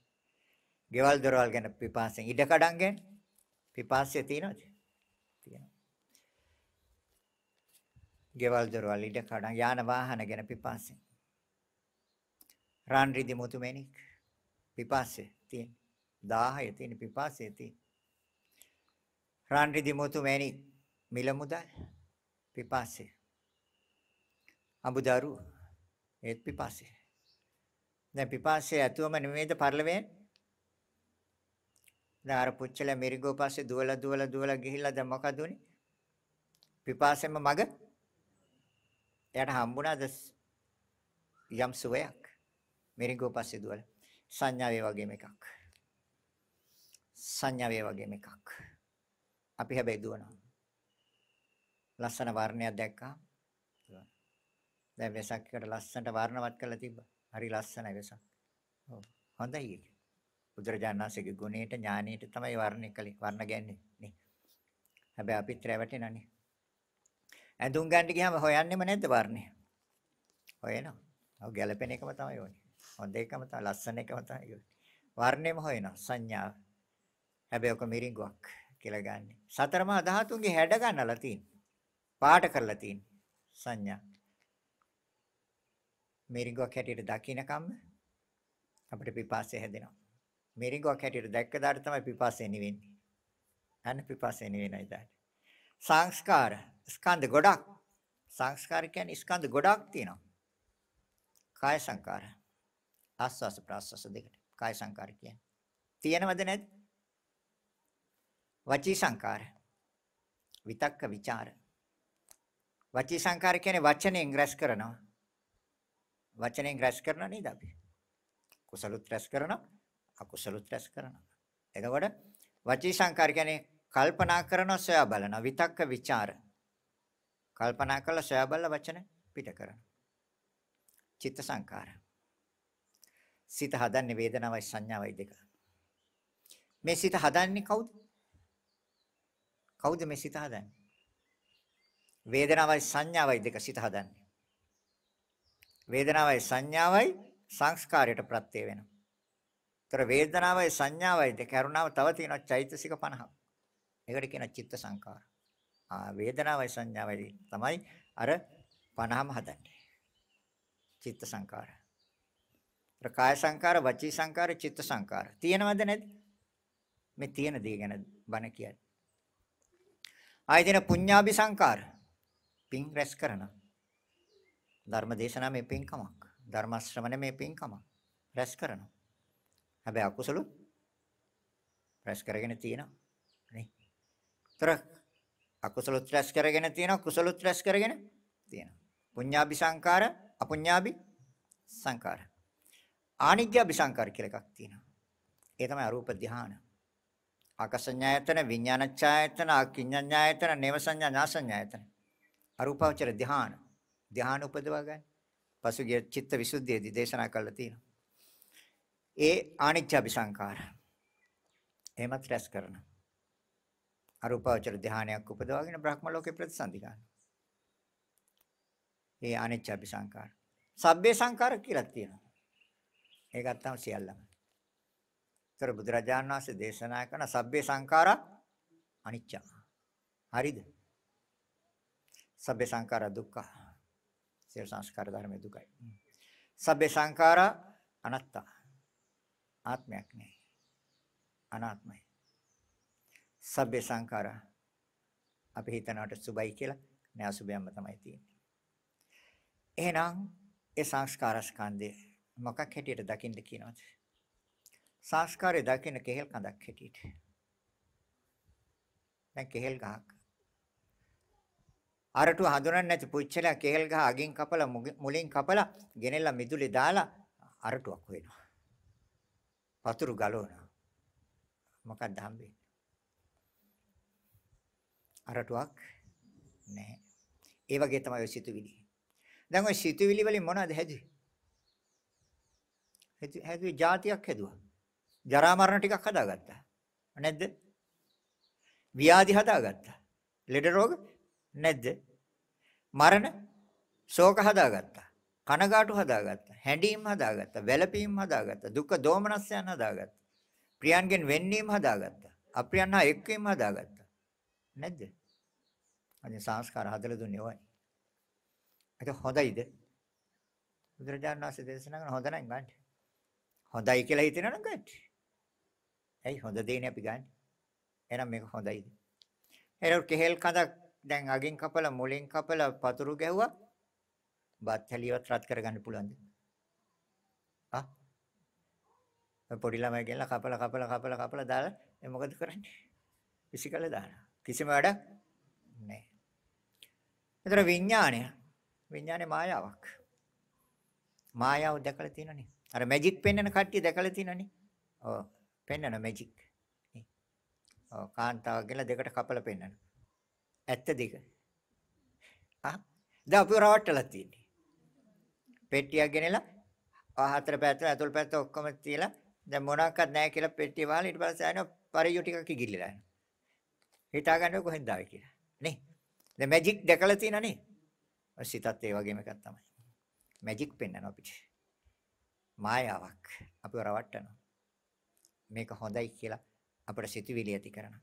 ගෙවල් දොරවල් ගැන පිපාසෙන් ඉඩ කඩන් ගැන පිපාසය තියෙනවද? තියෙනවා. ගෙවල් දොරවල් ඉඩ කඩන් යාන වාහන ගැන පිපාසෙන්. රාන් රිදි මුතුමැණික් පිපාසය තියෙන. 1000 තියෙන පිපාසය තියෙන. රාන් රිදි මුතුමැණික් මිල මුදල් පිපාසය. අඹදරු ඒත් පිපාසය. දැන් පිපාසය ඇතුවම නෙමෙයිද පරිලවෙන්නේ? දැන් අර පුච්චල මිරිගෝ පස්සේ දුවලා දුවලා දුවලා ගිහිල්ලා දැන් මොකද උනේ? පිපාසෙම මග එයාට හම්බුණාද යම් සුවයක්? මිරිගෝ පස්සේ දුවලා සංඥාවේ වගේම එකක්. සංඥාවේ වගේම එකක්. අපි හැබැයි දුවනවා. ලස්සන වර්ණයක් දැක්කා. දැන් වෙසක්කට ලස්සනට වර්ණවත් කරලා තිබ්බා. හරි ලස්සනයි වෙසක්. ඔව්. හොඳයි ඒක. බුදුරජාණන් වහන්සේගේ ගුණයට ඥානයට තමයි වර්ණය කලේ. වර්ණ ගැන්නේ නේ. හැබැයි අපිත් රැවටෙනනේ. ඇඳුම් ගන්න ගියාම හොයන්නෙම නැද්ද වර්ණය? හොයනවා. ඔව් ගැළපෙන එකම තමයි ඕනේ. හොඳ එකම තමයි ලස්සන එකම තමයි. වර්ණයම හොයනවා සංඥාව. හැබැයි ඔක මිරිඟුවක් කියලා ගන්න. සතරමා ධාතුන්ගේ හැඩ ගන්නලා තියෙනවා. පාට කරලා තියෙනවා. සංඥා. මිරිඟුවක් හැටියට දකින්නකම් අපිට පිපාසය හැදෙනවා. මිරිඟුවක් හැටියට දැක්ක දාට තමයි පිපාසය නිවෙන්නේ. අන්න පිපාසය නිවෙනයි දාට. සංස්කාර ස්කන්ධ ගොඩක්. සංස්කාර කියන්නේ ස්කන්ධ ගොඩක් තියෙනවා. කාය සංකාර. ආස්වාස ප්‍රාස්වාස දෙකට. කාය සංකාර කියන්නේ. තියෙනවද නැද්ද? වචී සංකාර විතක්ක ਵਿਚාර වචී සංකාර කියන්නේ වචනෙන් රැස් කරනවා. වචනෙන් රැස් කරනවා නේද අපි? කුසලුත් රැස් කරනවා අකුසලුත් රැස් කරනවා. එතකොට වචී සංකාර කියන්නේ කල්පනා කරනවා සොයා බලනවා. විතක්ක ਵਿਚාර කල්පනා කළා සොයා බලලා වචන පිට කරනවා. චිත්ත සංකාර සිත හදන්නේ වේදනාවයි සංඥාවයි දෙක. මේ සිත හදන්නේ කවුද? කවුද මේ සිත හදන්නේ? වේදනාවයි සංඥාවයි දෙක සිත හදන්නේ. වේදනාවයි සංඥාවයි සංස්කාරයට ප්‍රත්‍ය වෙනවා. ତර වේදනාවයි සංඥාවයි දෙක කරුණාව තව තියෙනවා චෛතසික 50ක්. ඒකට කියන චිත්ත සංකාර. ආ වේදනාවයි සංඥාවයි තමයි අර 50ම හදන්නේ. චිත්ත සංකාර. කාය සංකාර, වචී සංකාර, චිත්ත සංකාර. තියෙනවද නැද්ද? මේ තියෙන දේ ගැන බණ කියන්නේ. ආයතන පුඤ්ඤාභි සංකාර. පින් රැස් කරනවා. ධර්ම දේශනා මේ පින්කමක්. ධර්ම ශ්‍රවණ මේ පින්කමක්. රැස් කරනවා. හැබැයි අකුසල රැස් කරගෙන තියෙනවා. නේ. ତර අකුසල රැස් කරගෙන තියෙනවා කුසල රැස් කරගෙන තියෙනවා. පුඤ්ඤාභි සංකාර, අපුඤ්ඤාභි සංකාර. ආනිජ්ජාභි සංකාර කියලා එකක් තියෙනවා. ඒ තමයි අරූප ධානය. ආකසඤ්ඤායතන, විඥානච්ඡායතන, අකිඤ්ඤඤ්ඤායතන, නේව සංඥා නාසඤ්ඤායතන. අරූපාවචර ධානය. ධ්‍යාන උපදවා ගන්න. පසුගිය චිත්ත විසුද්ධියේදී දේශනා කළා තියෙනවා. ඒ ආනිච්ච අபிසංකාර. එහෙමත් රැස් කරන. අරූපාවචර ධානයක් උපදවාගෙන බ්‍රහ්ම ලෝකේ ප්‍රතිසන්දි ගන්න. ඒ ආනිච්ච අபிසංකාර. සබ්බේ සංකාර කියලා තියෙනවා. ඒකත් තමයි සියල්ලම. ඒතර බුදුරජාණන් වහන්සේ දේශනා කරන සබ්බේ සංඛාරා අනිච්ච. හරිද? සබ්බේ සංඛාරා දුක්ඛ. සියලු සංස්කාර ධර්මයේ දුකයි. සබ්බේ සංඛාරා අනත්තා. ආත්මයක් නෑ. අනාත්මයි. සබ්බේ සංඛාරා අපි හිතනවට සුබයි කියලා නෑ අසුබයක්ම තමයි තියෙන්නේ. එහෙනම් ඒ සංස්කාර ස්කන්ධය මොකක් හැටියට දකින්න කියනවද? සංස්කාරය දකින්න කෙහෙල් කඳක් හැටියට. දැන් කෙහෙල් ගහක් අරටු හඳුනන්නේ නැති පුච්චලයා කේල් ගහ අගින් කපලා මුලින් කපලා ගෙනෙලා මිදුලේ දාලා අරටුවක් වෙනවා. වතුරු ගලවනවා. මොකක්ද හම්බෙන්නේ? අරටුවක් නැහැ. ඒ වගේ තමයි ඔය සිතුවිලි. දැන් ඔය සිතුවිලි වලින් මොනවද හැදුවේ? හැදුවේ જાතියක් හැදුවා. ජරා මරණ ටිකක් හදාගත්තා. නැද්ද? ව්‍යාධි හදාගත්තා. ලෙඩ රෝග නැද්ද? මරණ ශෝක හදාගත්තා. කනගාටු හදාගත්තා. හැඬීම් හදාගත්තා. වැළපීම් හදාගත්තා. දුක දෝමනස්යන් හදාගත්තා. ප්‍රියන්ගෙන් වෙන්නීම් හදාගත්තා. අප්‍රියන් හා එක්වීම හදාගත්තා. නැද්ද? අනේ සංස්කාර හදලා දුන්නේ ඔයයි. ඒක හොඳයිද? බුදුරජාණන් වහන්සේ දේශනා කරන හොඳ නම් ගන්න. හොඳයි කියලා හිතෙනවා නම් ගන්න. ඇයි හොඳ දෙන්නේ අපි ගන්න? එහෙනම් මේක හොඳයිද? ඒක කෙහෙල් කඳක් දැන් අගින් කපලා මුලින් කපලා පතුරු ගැහුවා. බත් හැලියවත් රත් කරගන්න පුළුවන්ද? ආ? පොඩි ළමයි ගෙනලා කපලා කපලා කපලා කපලා දාලා ඒ මොකද කරන්නේ? විසිකලා දානවා. කිසිම වැඩක් නැහැ. ඒතර විඥාණය විඥානේ මායාවක්. මායාව දැකලා තියෙනනේ. අර මැජික් පෙන්වන කට්ටිය දැකලා තියෙනනේ. ඔව්. පෙන්වන මැජික්. ඔව් කාන්තාව කියලා දෙකට කපලා පෙන්වන. ඇත්ත දෙක. ආ දැන් අපි රවට්ටලා තියෙන්නේ. පෙට්ටියක් ගෙනලා හතර පැත්ත ඇතුල් පැත්ත ඔක්කොම තියලා දැන් මොනවාක්වත් නැහැ කියලා පෙට්ටිය වහලා ඊට පස්සේ ආයෙත් පරියු ටිකක් ඉගිල්ලලා යනවා. හිතාගන්න කොහෙන්ද ආවේ කියලා. නේ? දැන් මැජික් දැකලා තියෙනා නේ? ඔය සිතත් ඒ වගේම එකක් තමයි. මැජික් පෙන්වනවා අපිට. මායාවක් අපිව රවට්ටනවා. මේක හොඳයි කියලා අපිට සිතුවිලි ඇති කරනවා.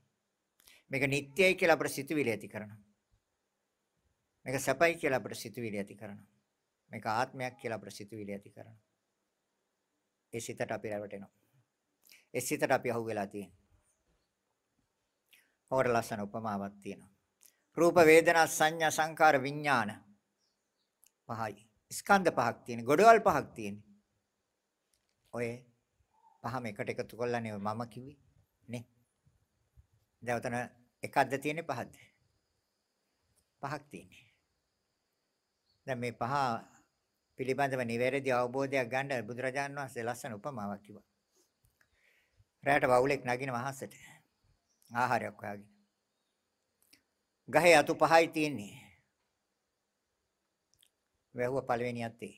මේක නිට්ටයයි කියලා අපිට සිතුවිලි ඇති කරනවා. මේක සැපයි කියලා අපිට සිතුවිලි ඇති කරනවා. මේක ආත්මයක් කියලා අපිට සිතුවිලි ඇති කරනවා. ඒ සිතට අපි රැවටෙනවා. ඒ සිතට අපි අහු වෙලා තියෙනවා. හොර ලස්සන උපමාවක් තියෙනවා. රූප වේදනා සංඥා සංකාර විඥාන පහයි. ස්කන්ධ පහක් තියෙන. ගොඩවල් පහක් තියෙන. ඔය පහම එකට එකතු කරලානේ මම කිව්වේ. නේ? දැන් උතන එකක්ද තියෙන්නේ පහක්ද? පහක් තියෙන්නේ. දැන් මේ පහ පිළිබඳව නිවැරදි අවබෝධයක් ගන්න බුදුරජාණන් වහන්සේ ලස්සන උපමාවක් කිව්වා. රැයට වවුලෙක් නගින මහසට ආහාරයක් හොයාගෙන. ගහේ අතු පහයි තියෙන්නේ. වැහුව පළවෙනි අතේ.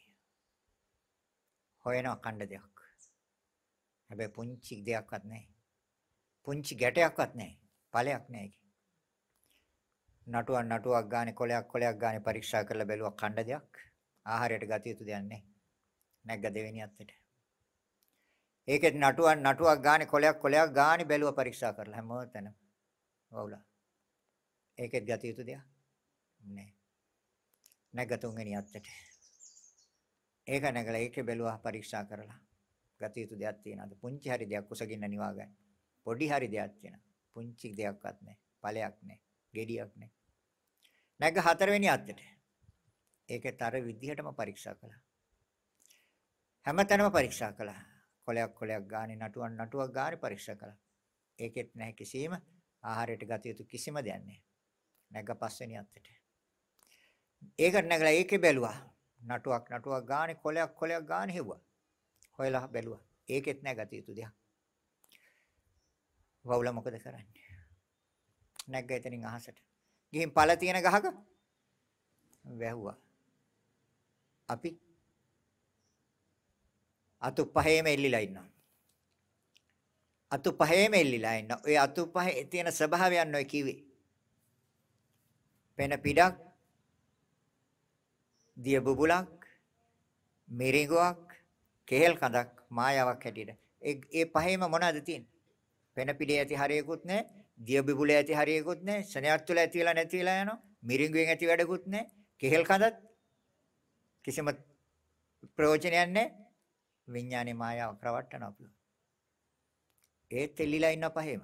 හොයනවා කණ්ඩ දෙයක්. හැබැයි පුංචි දෙයක්වත් නැහැ. පුංචි ගැටයක්වත් නැහැ. ඵලයක් නැහැ ඒකේ. නටුවක් නටුවක් ගානේ කොලයක් කොලයක් ගානේ පරීක්ෂා කරලා බැලුවා කණ්ඩ දෙයක්. ආහාරයට ගත යුතු දෙයක් නැහැ. නැග්ග දෙවෙනි අත්තට. ඒකෙත් නටුවක් නටුවක් ගානේ කොලයක් කොලයක් ගානේ බැලුවා පරීක්ෂා කරලා හැමතැනම. වවුලා. ඒකෙත් ගත යුතු දෙයක් නැහැ. නැග්ග තුන්වෙනි අත්තට. ඒක නැගලා ඒකේ බැලුවා පරීක්ෂා කරලා. ගත යුතු දෙයක් තියෙනවද? පුංචි හරි දෙයක් කුසගින්න නිවා ගන්න. පොඩි හරි දෙයක් තියෙනවා. පුංචි දෙයක්වත් නැහැ. ඵලයක් නැහැ. gediyak නැහැ. නැග හතරවෙනි අත්තට. ඒකත් අර විදිහටම පරීක්ෂා කළා. හැමතැනම පරීක්ෂා කළා. කොලයක් කොලයක් ගානේ නටුවක් නටුවක් ගානේ පරීක්ෂා කළා. ඒකෙත් නැහැ කිසිම ආහාරයට ගත යුතු කිසිම දෙයක් නැහැ. නැග පස්වෙනි අත්තට. ඒකට නැගලා ඒකේ බැලුවා. නටුවක් නටුවක් ගානේ කොලයක් කොලයක් ගානේ හෙව්වා. හොයලා බැලුවා. ඒකෙත් නැහැ ගත යුතු දෙයක්. වවුල මොකද කරන්නේ? නැග්ග එතනින් අහසට. ගිහින් පළ තියෙන ගහක වැහුවා. අපි අතු පහේම එල්ලිලා ඉන්නවා. අතු පහේම එල්ලිලා ඉන්නවා. ඔය අතු පහේ තියෙන ස්වභාවයන් ඔය කිව්වේ. පෙන පිටක්, දිය බුබුලක්, මිරිඟුවක්, කෙහෙල් කඳක්, මායාවක් හැටියට. ඒ ඒ පහේම මොනවද තියෙන්නේ? පෙන පිටේ ඇති හරියකුත් නැහැ, දිය බුබුලේ ඇති හරියකුත් නැහැ, සෙනෙහක් තුළ ඇති වෙලා නැති වෙලා යනවා. මිරිඟුවෙන් ඇති වැඩකුත් නැහැ. කෙහෙල් කඳත් කිසිම ප්‍රයෝජනයක් නැහැ. විඥානේ මායාව කරවට්ටන අපිව. ඒත් එල්ලිලා ඉන්න පහේම.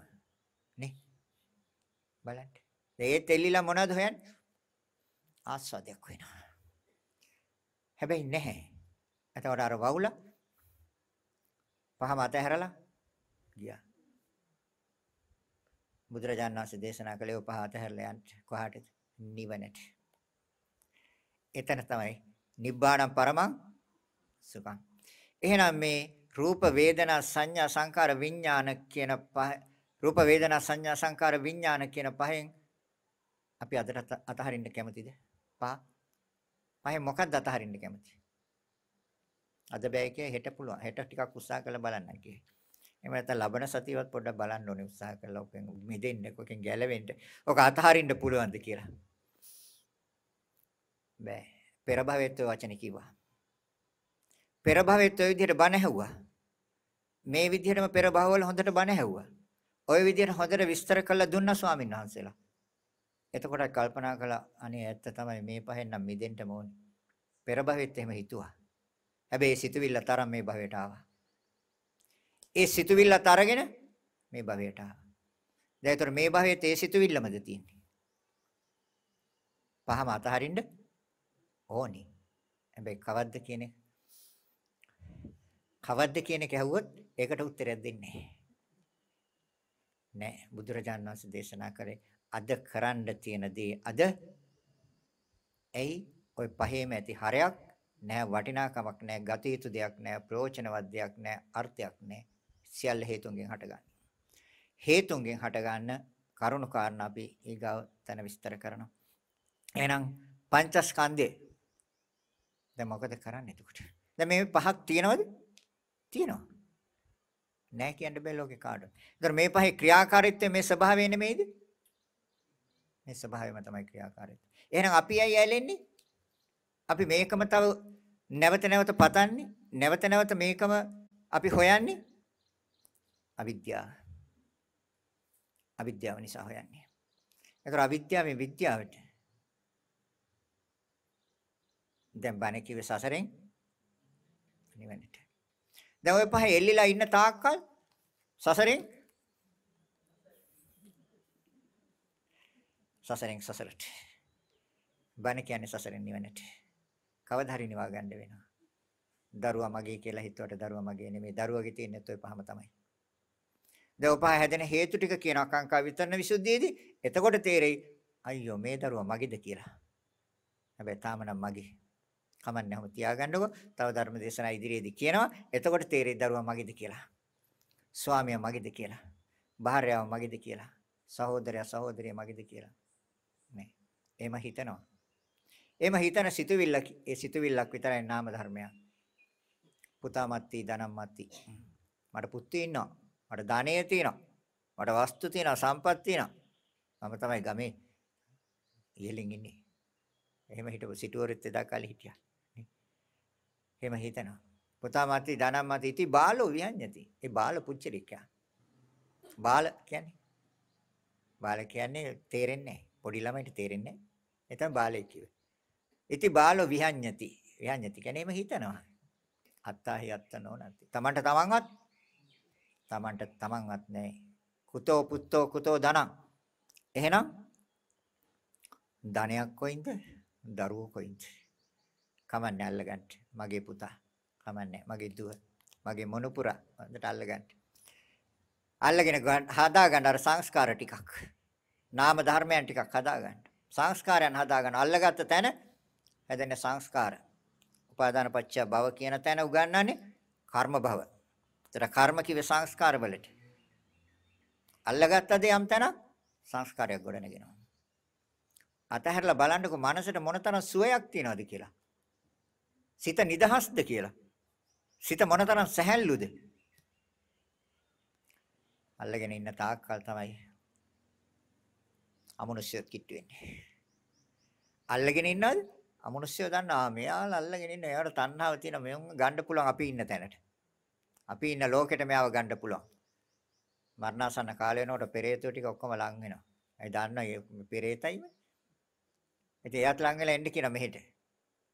නේ? බලන්න. ඒත් එල්ලිලා මොනවද හොයන්නේ? ආස්වාදයක් වෙනවා. හැබැයි නැහැ. එතකොට අර වවුල පහම අතහැරලා ගියා. බුදුරජාණන් වහන්සේ දේශනා කළේ පහ අතහැරලා යන්න කොහාටද? නිවනට. එතන තමයි නිබ්බාණං පරමං සුඛං. එහෙනම් මේ රූප වේදනා සංඥා සංකාර විඥාන කියන පහ රූප වේදනා සංඥා සංකාර විඥාන කියන පහෙන් අපි අදට අතහරින්න කැමතිද? පහ. පහෙන් මොකක්ද අතහරින්න කැමති? අද බෑ කිය හෙට පුළුවන්. හෙට ටිකක් උත්සාහ කරලා බලන්න කිය. එහෙම නැත්නම් ලබන සතියවත් පොඩ්ඩක් බලන්න ඕනේ උත්සාහ කරලා ඔකෙන් මිදෙන්න, ඔකෙන් ගැලවෙන්න. ඔක අතහරින්න පුළුවන්ද කියලා. බෑ. පෙර භවෙත් ඔය වචනේ කිව්වා. පෙර භවෙත් ඔය විදිහට බණ ඇහුවා. මේ විදිහටම පෙර භවවල හොඳට බණ ඇහුවා. ඔය විදිහට හොඳට විස්තර කරලා දුන්නා ස්වාමීන් වහන්සේලා. එතකොට කල්පනා කළා අනේ ඇත්ත තමයි මේ පහෙන් නම් මිදෙන්න ඕනේ. පෙර භවෙත් එහෙම හිතුවා. හැබැයි සිතුවිල්ල තරම් මේ භවයට ආවා. ඒ සිතුවිල්ලත් අරගෙන මේ භවයට ආවා. දැන් ඒතර මේ භවයේ ඒ සිතුවිල්ලමද තියෙන්නේ. පහම අතහරින්න ඕනි. හැබැයි කවද්ද කියන එක කවද්ද කියන එක ඇහුවොත් ඒකට උත්තරයක් දෙන්නේ නැහැ. බුදුරජාණන් වහන්සේ දේශනා කරේ අද කරන්න තියෙන දේ අද ඇයි ওই පහේම ඇති හරයක් නෑ වටිනාකමක් නෑ ගත යුතු දෙයක් නෑ ප්‍රයෝජනවත් දෙයක් නෑ අර්ථයක් නෑ සියල්ල හේතුන්ගෙන් හටගන්න. හේතුන්ගෙන් හටගන්න කරුණු කාරණා අපි ඊගාව තන විස්තර කරනවා. එහෙනම් පංචස්කන්ධේ දැන් මොකද කරන්නේ එතකොට? දැන් මේ පහක් තියෙනවද? තියෙනවා. නෑ කියන්න බෑ ලෝකේ කාටවත්. ඒතර මේ පහේ ක්‍රියාකාරීත්වය මේ ස්වභාවය නෙමෙයිද? මේ ස්වභාවයම තමයි ක්‍රියාකාරීත්වය. එහෙනම් අපි ඇයි ඇලෙන්නේ? අපි මේකම තව නැවත නැවත පතන්නේ? නැවත නැවත මේකම අපි හොයන්නේ? අවිද්‍යාව. අවිද්‍යාව නිසා හොයන්නේ. ඒතර අවිද්‍යාවෙන් විද්‍යාවට දැන් බණ කිව්වේ සසරෙන් නිවනට. දැන් ওই පහ එල්ලිලා ඉන්න තාක්කල් සසරෙන් සසරෙන් සසරට. බණ කියන්නේ සසරෙන් නිවනට. කවදා හරි නිවා ගන්න වෙනවා. දරුවා මගේ කියලා හිතුවට දරුවා මගේ නෙමෙයි. දරුවගේ තියෙනෙත් ওই පහම තමයි. දැන් ඔපහ හැදෙන හේතු ටික කියන අකංකා විතරන විසුද්ධියේදී එතකොට තේරෙයි අයියෝ මේ දරුවා මගේද කියලා. හැබැයි තාම නම් මගේ. කමන්නේ හැම තියාගන්නකො. තව ධර්ම දේශනා ඉදිරියේදී කියනවා. එතකොට තේරෙයි දරුවා මගේද කියලා. ස්වාමියා මගේද කියලා. භාර්යාව මගේද කියලා. සහෝදරයා සහෝදරිය මගේද කියලා. නේ. එහෙම හිතනවා. එහෙම හිතන සිතුවිල්ල ඒ සිතුවිල්ලක් විතරයි නාම ධර්මයක්. පුතාමත්ති ධනම්මත්ති. මට පුත්තු ඉන්නවා. මට ධනෙ තියෙනවා. මට වස්තු තියෙනවා, සම්පත් තියෙනවා. මම තමයි ගමේ ඉහළින් ඉන්නේ. එහෙම හිටපු සිටුවරෙත් එදා කාලේ හිටියා. එහෙම හිතනවා. පුතාමත්ති ධනම්මත්ති ඉති බාලෝ විඤ්ඤති. ඒ බාල පුච්චරිකයා. බාල කියන්නේ බාල කියන්නේ තේරෙන්නේ නැහැ. පොඩි ළමයිට තේරෙන්නේ නැහැ. එතන බාලේ කිව්වේ. ඉති බාලෝ විඤ්ඤති. විඤ්ඤති කියන්නේ එහෙම හිතනවා. අත්තාහි අත්ත නොනති. තමන්ට තමන්වත් තමන්ට තමන්වත් නැහැ. කුතෝ පුත්තෝ කුතෝ ධනං. එහෙනම් ධනයක් කොයින්ද? දරුවෝ කොයින්ද? කමන්නේ අල්ලගන්න. මගේ පුතා. කමන්නේ. මගේ දුව. මගේ මොනුපුරා. හොඳට අල්ලගන්න. අල්ලගෙන හදාගන්න අර සංස්කාර ටිකක්. නාම ධර්මයන් ටිකක් හදාගන්න. සංස්කාරයන් හදාගන්න අල්ලගත්ත තැන හැදෙන සංස්කාර. උපාදාන පත්‍ය භව කියන තැන උගන්වන්නේ කර්ම භව. ඒතර කර්ම කිව්වේ සංස්කාර වලට. අල්ලගත්තද යම් තැනක් සංස්කාරයක් ගොඩනගෙනවා. අතහැරලා බලන්නකො මනසට මොනතරම් සුවයක් තියනවද කියලා. සිත නිදහස්ද කියලා. සිත මොනතරම් සැහැල්ලුද? අල්ලගෙන ඉන්න තාක්කල් තමයි අමනුෂ්‍යත් කිට්ටු වෙන්නේ. අල්ලගෙන ඉන්නවද? අමනුෂ්‍යව දන්නා මෙයාලා අල්ලගෙන ඉන්න එයාට තණ්හාව තියෙන මෙයන් ගන්න පුළුවන් අපි ඉන්න තැනට. අපි ඉන්න ලෝකෙට මෙයාව ගන්න පුළුවන්. මරණාසන්න කාලය වෙනකොට පෙරේතෝ ටික ඔක්කොම ලං වෙනවා. ඒ දන්නා මේ පෙරේතයිම. ඉතින් එයාත් ලං වෙලා එන්න කියන මෙහෙට.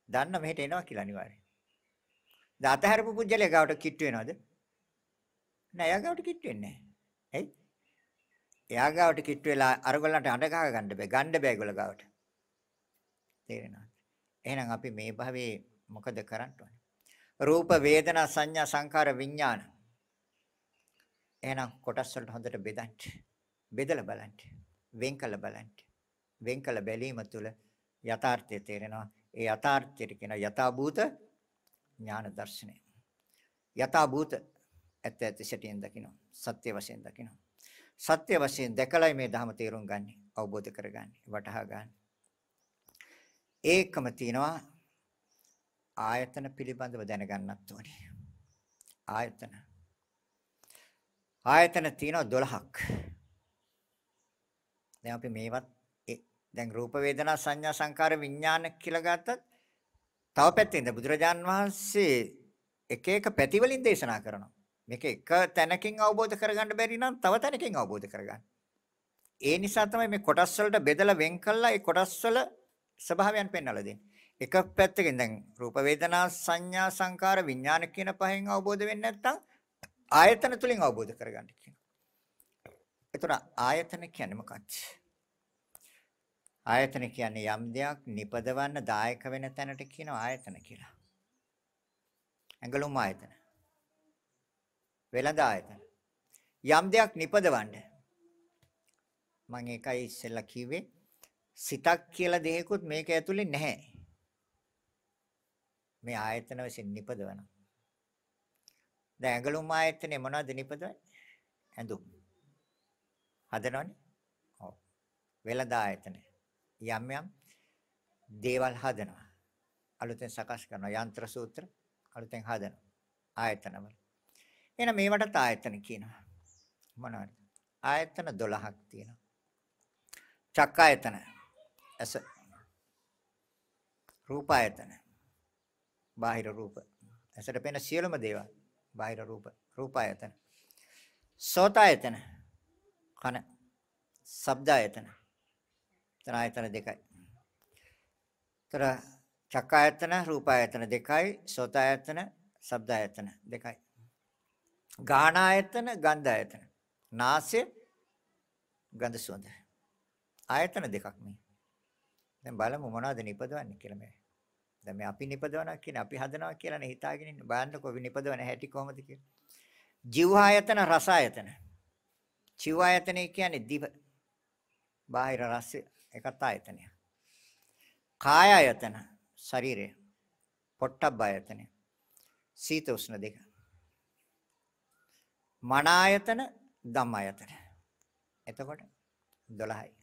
දන්න මෙහෙට එනවා කියලා අනිවාර්යයෙන්. දැන් අතහැරපු පුජ්‍යලේ ගාවට කිට්ටු වෙනවද? නෑ එයා ගාවට කිට්ටු වෙන්නේ නෑ. ඇයි? එයා ගාවට කිට්ටු වෙලා අරගොල්ලන්ට අඬ ගහ ගන්න බෑ. ගන්න බෑ ඒගොල්ල ගාවට. තේරෙනවද? එහෙනම් අපි මේ භවයේ මොකද කරන්න ඕනේ? රූප වේදනා සංඥා සංකාර විඥාන. එහෙනම් කොටස් වලට හොඳට බෙදන්න. බෙදලා බලන්න. වෙන් කළ බලන්න. වෙන් කළ බැලීම තුළ යථාර්ථය තේරෙනවා. ඒ යථාර්ථයට කියන යථාභූත ඥාන දර්ශනය. යථාභූත ඇත්ත ඇත්ත සැටියෙන් දකින්න. සත්‍ය වශයෙන් දකින්න. සත්‍ය වශයෙන් දැකලයි මේ ධර්ම තේරුම් ගන්න. අවබෝධ කරගන්න. වටහා ගන්න. ඒකම තියනවා ආයතන පිළිබඳව දැනගන්නත් ඕනේ. ආයතන. ආයතන තියෙනවා 12ක්. දැන් අපි මේවත් දැන් රූප වේදනා සංඥා සංකාර විඥාන කියලා ගත්තත් තව පැත්තකින්ද බුදුරජාන් වහන්සේ එක එක පැති වලින් දේශනා කරනවා. මේක එක තැනකින් අවබෝධ කරගන්න බැරි නම් තව තැනකින් අවබෝධ කරගන්න. ඒ නිසා තමයි මේ කොටස් වලට බෙදලා වෙන් කළා ඒ කොටස් වල ස්වභාවයන් පෙන්වලා දෙන්නේ. එක පැත්තකින් දැන් රූප වේදනා සංඥා සංකාර විඥාන කියන පහෙන් අවබෝධ වෙන්නේ නැත්නම් ආයතන තුලින් අවබෝධ කරගන්න කියනවා. ඒතර ආයතන කියන්නේ මොකක්ද? ආයතන කියන්නේ යම් දෙයක් නිපදවන්න දායක වෙන තැනට කියනවා ආයතන කියලා. ඇඟලුම් ආයතන. වෙළඳ ආයතන. යම් දෙයක් නිපදවන්න මම ඒකයි ඉස්සෙල්ලා කිව්වේ සිතක් කියලා දෙයක්වත් මේක ඇතුලේ නැහැ. මේ ආයතන වශයෙන් නිපදවන. දැන් ඇඟලුම් ආයතනේ මොනවද නිපදවන්නේ? ඇඳුම්. හදනවනේ. ඔව්. වෙළඳ ආයතන. යම් යම් දේවල් හදනවා. අලුතෙන් සකස් කරනවා යන්ත්‍ර සූත්‍ර අලුතෙන් හදනවා. ආයතනවල. එහෙනම් මේවටත් ආයතන කියනවා. මොනවද? ආයතන 12ක් තියෙනවා. චක්කායතන. ඇස. රූපායතන. බාහිර රූප. ඇසට පෙනෙන සියලුම දේවල්. බාහිර රූප. රූපායතන. සෝතායතන. කන. ශබ්දායතන. තන ආයතන දෙකයි. තර චක්කායතන රූපායතන දෙකයි සෝතායතන ශබ්දායතන දෙකයි. ගාහනායතන ගන්ධායතන. නාසය ගඳ සුවඳ. ආයතන දෙකක් මේ. දැන් බලමු මොනවද නිපදවන්නේ කියලා මේ. දැන් මේ අපි නිපදවනවා කියන්නේ අපි හදනවා කියලානේ හිතාගෙන ඉන්නේ. බලන්නකො අපි නිපදවන හැටි කොහොමද කියලා. ජීවායතන රසායතන. ජීවායතන කියන්නේ දිව. බාහිර රසය ඒකත් ආයතනය. කාය ආයතන ශරීරය. පොට්ටබ්බ ආයතනය. සීත උෂ්ණ දෙක. මන ආයතන ධම්ම ආයතන. එතකොට 12යි.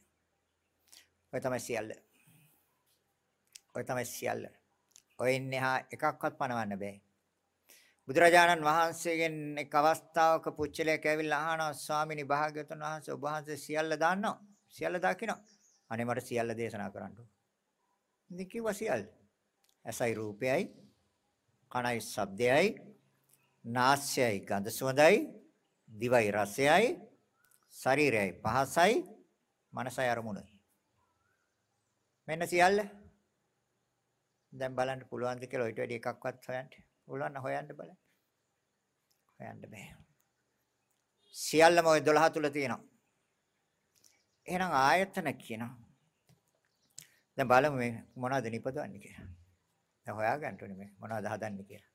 ඔය තමයි සියල්ල. ඔය තමයි සියල්ල. ඔය ඉන්නේ හා එකක්වත් පණවන්න බෑ. බුදුරජාණන් වහන්සේගෙන් එක් අවස්ථාවක පුච්චලයක් ඇවිල්ලා අහනවා ස්වාමිනී භාග්‍යවතුන් වහන්සේ ඔබ වහන්සේ සියල්ල දාන්නවා. සියල්ල දකිනවා. අනේ මට සියල්ල දේශනා කරන්න. ඉතින් කිව්වා සියල්ල. ඇසයි රූපයයි, කනයි ශබ්දයයි, නාසයයි ගඳ සුවඳයි, දිවයි රසයයි, ශරීරයයි පහසයි, මනසයි අරමුණයි. මෙන්න සියල්ල. දැන් බලන්න පුළුවන්ද කියලා ඊට වැඩි එකක්වත් හොයන්න. පුළුවන් හොයන්න බලන්න. හොයන්න බෑ. සියල්ලම ওই 12 තුල තියෙනවා. එහෙනම් ආයතන කියනවා. දැන් බලමු මේ මොනවද නිපදවන්නේ කියලා. දැන් හොයාගන්න ඕනේ මේ මොනවද හදන්නේ කියලා.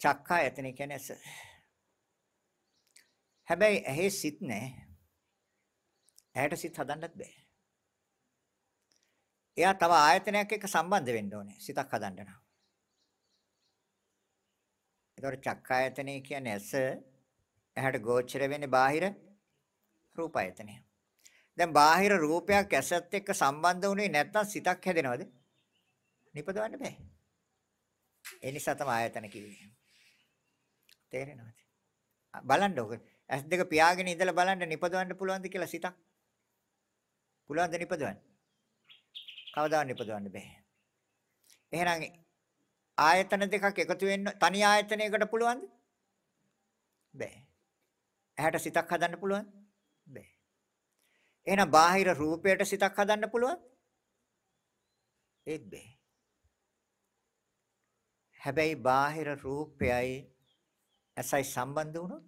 චක්කායතන කියන්නේ ඇස. හැබැයි ඇහි සිත් නැහැ. ඇහැට සිත් හදන්නත් බෑ. එයා තව ආයතනයක් එක්ක සම්බන්ධ වෙන්න ඕනේ සිතක් හදන්න නම්. ඒතකොට චක්කායතනය කියන්නේ ඇස ඇහැට ගෝචර වෙන්නේ බාහිර රූපායතනය. දැන් බාහිර රූපයක් ඇසත් එක්ක සම්බන්ධ වුණේ නැත්නම් සිතක් හැදෙනවද? නිපදවන්න බෑ. ඒ නිසා තමයි ආයතන කිව්වේ. තේරෙනවද? බලන්න ඔක. ඇස් දෙක පියාගෙන ඉඳලා බලන්න නිපදවන්න පුළුවන්ද කියලා සිතක්. පුළුවන්ද නිපදවන්න? කවදාවත් නිපදවන්න බෑ. එහෙනම් ආයතන දෙකක් එකතු වෙන්න තනි ආයතනයකට පුළුවන්ද? බෑ. ඇහැට සිතක් හදන්න පුළුවන්ද? බෑ. එහෙනම් බාහිර රූපයට සිතක් හදන්න පුළුවන්? ඒත් බෑ. හැබැයි බාහිර රූපයයි ඇසයි සම්බන්ධ වුණොත්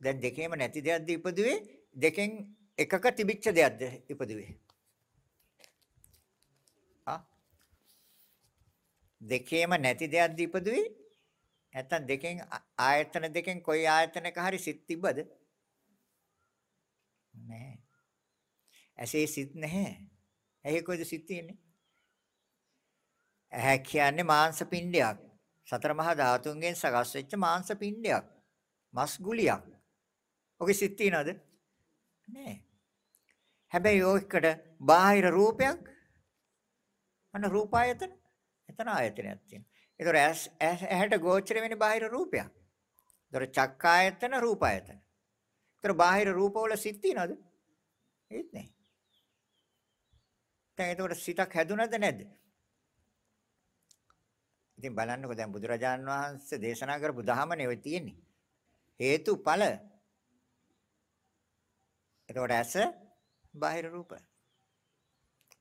දැන් දෙකේම නැති දෙයක්ද ඉපදුවේ දෙකෙන් එකක තිබිච්ච දෙයක්ද ඉපදුවේ දෙකේම නැති දෙයක්ද ඉපදුවේ නැත්තම් දෙකෙන් ආයතන දෙකෙන් කොයි ආයතනක හරි සිත් තිබ්බද නැහැ. ඇසේ සිත් නැහැ. ඇහි කොයිද සිත් තියෙන්නේ? ඇහැ කියන්නේ මාංශ පිණ්ඩයක්. සතර මහා ධාතුන්ගෙන් සකස් වෙච්ච මාංශ පිණ්ඩයක්. මස් ගුලියක්. ඔකේ සිත් තියනවද? නැහැ. හැබැයි ඔයකට බාහිර රූපයක් අන්න රූපායතන එතන ආයතනයක් තියෙනවා. ඒතර ඇහැට ගෝචර වෙන්නේ බාහිර රූපයක්. ඒතර චක්කායතන රූපායතන. ඒතර බාහිර රූපවල සිත් තියනවද? ඒත් නැහැ. දැන් ඒතකොට සිතක් හැදුනද නැද්ද? ඉතින් බලන්නකෝ දැන් බුදුරජාන් වහන්සේ දේශනා කරපු ධහමනේ ඔය තියෙන්නේ. හේතුඵල. එතකොට ඇස බාහිර රූප.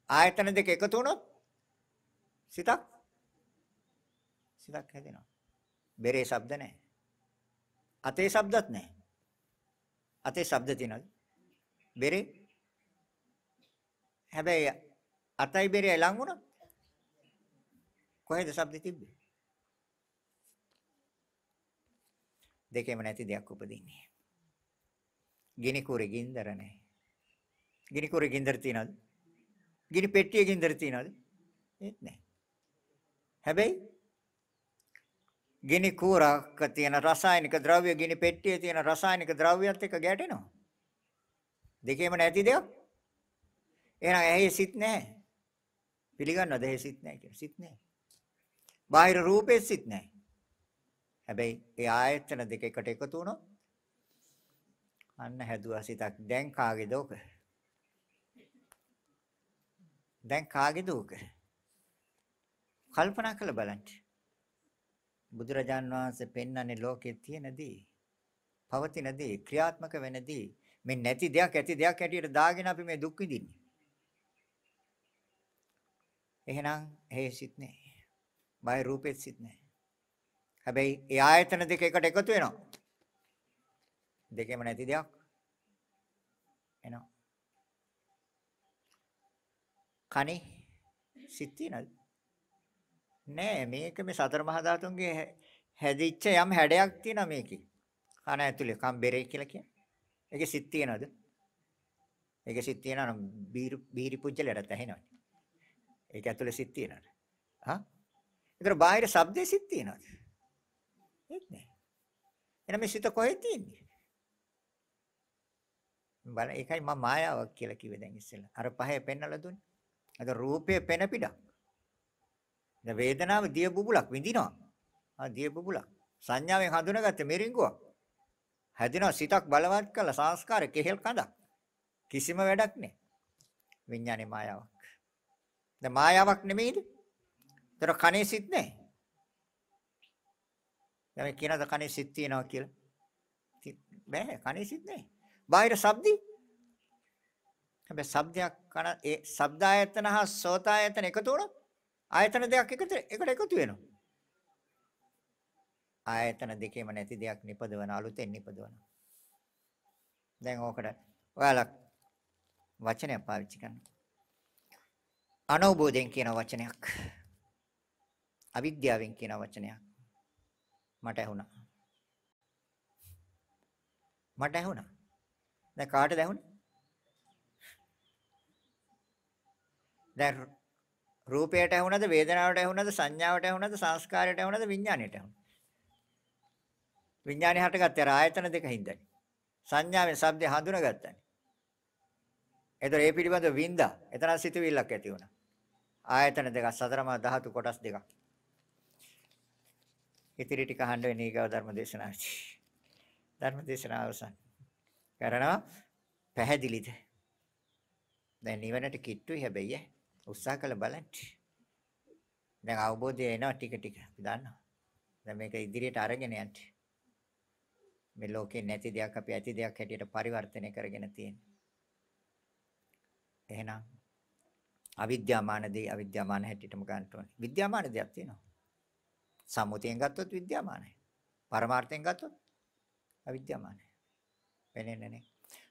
ආයතන දෙක එකතු වුණොත් සිතක් සිතක් හැදෙනවා. බෙරේ ශබ්ද නැහැ. අතේ ශබ්දත් නැහැ. අතේ ශබ්ද තියෙනවද? බෙරේ හැබැයි අතයි බෙරේ ලඟ වුණොත් කොහෙද ශබ්ද තිබ්බේ? දෙකේම නැති දෙයක් උපදින්නේ. ගිනි කුරේ ගින්දර නැහැ. ගිනි කුරේ ගින්දර තියනවද? ගිනි පෙට්ටියේ ගින්දර තියනවද? ඒත් නැහැ. හැබැයි ගිනි කුරක තියෙන රසායනික ද්‍රව්‍ය ගිනි පෙට්ටියේ තියෙන රසායනික ද්‍රව්‍යයත් එක්ක ගැටෙනවා. දෙකේම නැති දෙයක්. එහෙනම් ඇහි සිත් නැහැ. පිළිගන්නවද ඇහි සිත් නැහැ කියලා? සිත් නැහැ. බාහිර රූපෙත් සිත් නැහැ. හැබැයි ඒ ආයතන දෙක එකට එකතු වුණොත් අන්න හැදුවා සිතක්. දැන් කාගේද ඕක? දැන් කාගේද ඕක? කල්පනා කරලා බලන්න. බුදුරජාන් වහන්සේ පෙන්වන්නේ ලෝකයේ තියෙන දේ, පවතින දේ, ක්‍රියාත්මක වෙන දේ. මේ නැති දෙයක් ඇති දෙයක් හැටියට දාගෙන අපි මේ දුක් විඳින්නේ. එහෙනම් හේසිත නැහැ. බාහිර රූපෙත් සිත් නැහැ. හැබැයි ඒ ආයතන දෙක එකට එකතු වෙනවා. දෙකෙම නැති දෙයක් එනවා. කනේ සිත් තියනද? නෑ මේක මේ සතර මහා ධාතුන්ගේ හැදිච්ච යම් හැඩයක් තියෙනවා මේකේ. කන ඇතුලේ කම්බරේ කියලා කියන්නේ. ඒකේ සිත් තියනද? ඒකේ සිත් තියනවා නම් බීරි පුජ්‍යලයට ඇහෙනවනේ. ඒක ඇතුලේ සිත් තියනද? හා? ඒතර බාහිර ශබ්දේ සිත් තියනද? ඒත් නෑ. එහෙනම් මේ සිත කොහෙද තියෙන්නේ? බල ඒකයි මම මායාවක් කියලා කිව්වේ දැන් ඉස්සෙල්ලා. අර පහේ පෙන්නලා දුන්නේ. අද රූපයේ පෙන පිටක්. දැන් වේදනාව දිය බුබුලක් විඳිනවා. ආ දිය බුබුලක්. සංඥාවෙන් හඳුනාගත්ත මෙරිඟුවක්. හැදෙනවා සිතක් බලවත් කළ සංස්කාර කෙහෙල් කඳක්. කිසිම වැඩක් නැහැ. විඥානේ මායාවක්. දැන් මායාවක් නෙමෙයිද? ඒතර කනේ සිත් නැහැ. දැන් කියනද කනේ සිත් තියනවා කියලා? බෑ කනේ සිත් නැහැ. බාහිර ශබ්දي හැබැයි ශබ්දයක් කන ඒ ශබ්ද ආයතන හා සෝත ආයතන එකතු වුණොත් ආයතන දෙකක් එකට එකට එකතු වෙනවා. ආයතන දෙකේම නැති දෙයක් නිපදවන අලුතෙන් නිපදවන. දැන් ඕකට ඔයාලා වචනයක් පාවිච්චි කරන්න. අනවබෝධයෙන් කියන වචනයක්. අවිද්‍යාවෙන් කියන වචනයක්. මට ඇහුණා. මට ඇහුණා. දැන් කාටද ඇහුනේ? දැන් රූපයට ඇහුණද වේදනාවට ඇහුණද සංඥාවට ඇහුණද සංස්කාරයට ඇහුණද විඥාණයට ඇහුණද? විඥාණය හටගත්තේ අර ආයතන දෙක හින්දායි සංඥාවෙන් ශබ්දය හඳුනාගත්තානේ. එතකොට ඒ පිළිබඳව වින්දා එතන සිතුවිල්ලක් ඇති වුණා. ආයතන දෙක සතරමා ධාතු කොටස් දෙකක්. ඉතිරි ටික අහන්න වෙන ඊගව ධර්ම දේශනාවයි ධර්ම දේශනාව අවසන්. කරනවා. පැහැදිලිද? දැන් නිවනට කිට්ටුයි හැබැයි උත්සාහ කළ බලන්න. දැන් අවබෝධය එනවා ටික ටික අපි දන්නවා. දැන් මේක ඉදිරියට අරගෙන යන්න. මේ ලෝකේ නැති දෙයක් අපි ඇති දෙයක් හැටියට පරිවර්තනය කරගෙන තියෙනවා. එහෙනම් අවිද්‍යාමාන දේ අවිද්‍යාමාන හැටියටම ගන්න ඕනේ. විද්‍යාමාන දෙයක් තියෙනවා. සම්මුතියෙන් ගත්තොත් විද්‍යාමානයි. පරමාර්ථයෙන් ගත්තොත් අවිද්‍යාමානයි. වෙන්නේ නැහැ.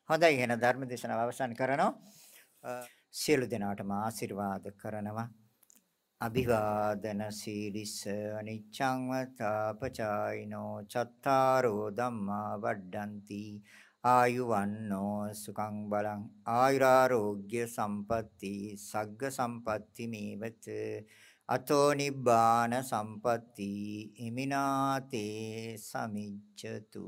හොඳයි එහෙනම් ධර්ම දේශනාව අවසන් කරනවා. සියලු දෙනාටම ආශිර්වාද කරනවා. අභිවාදන සීලිස අනිච්ඡං වතාපචායිනෝ චත්තාරෝ ධම්මා වඩ්ඩಂತಿ ආයුවන්නෝ සුඛං බලං ආයුරාෝග්‍ය සම්පatti සග්ග සම්පatti මේවත අතෝ නිබ්බාන සම්පatti ඉමිනාතේ සමිච්ඡතු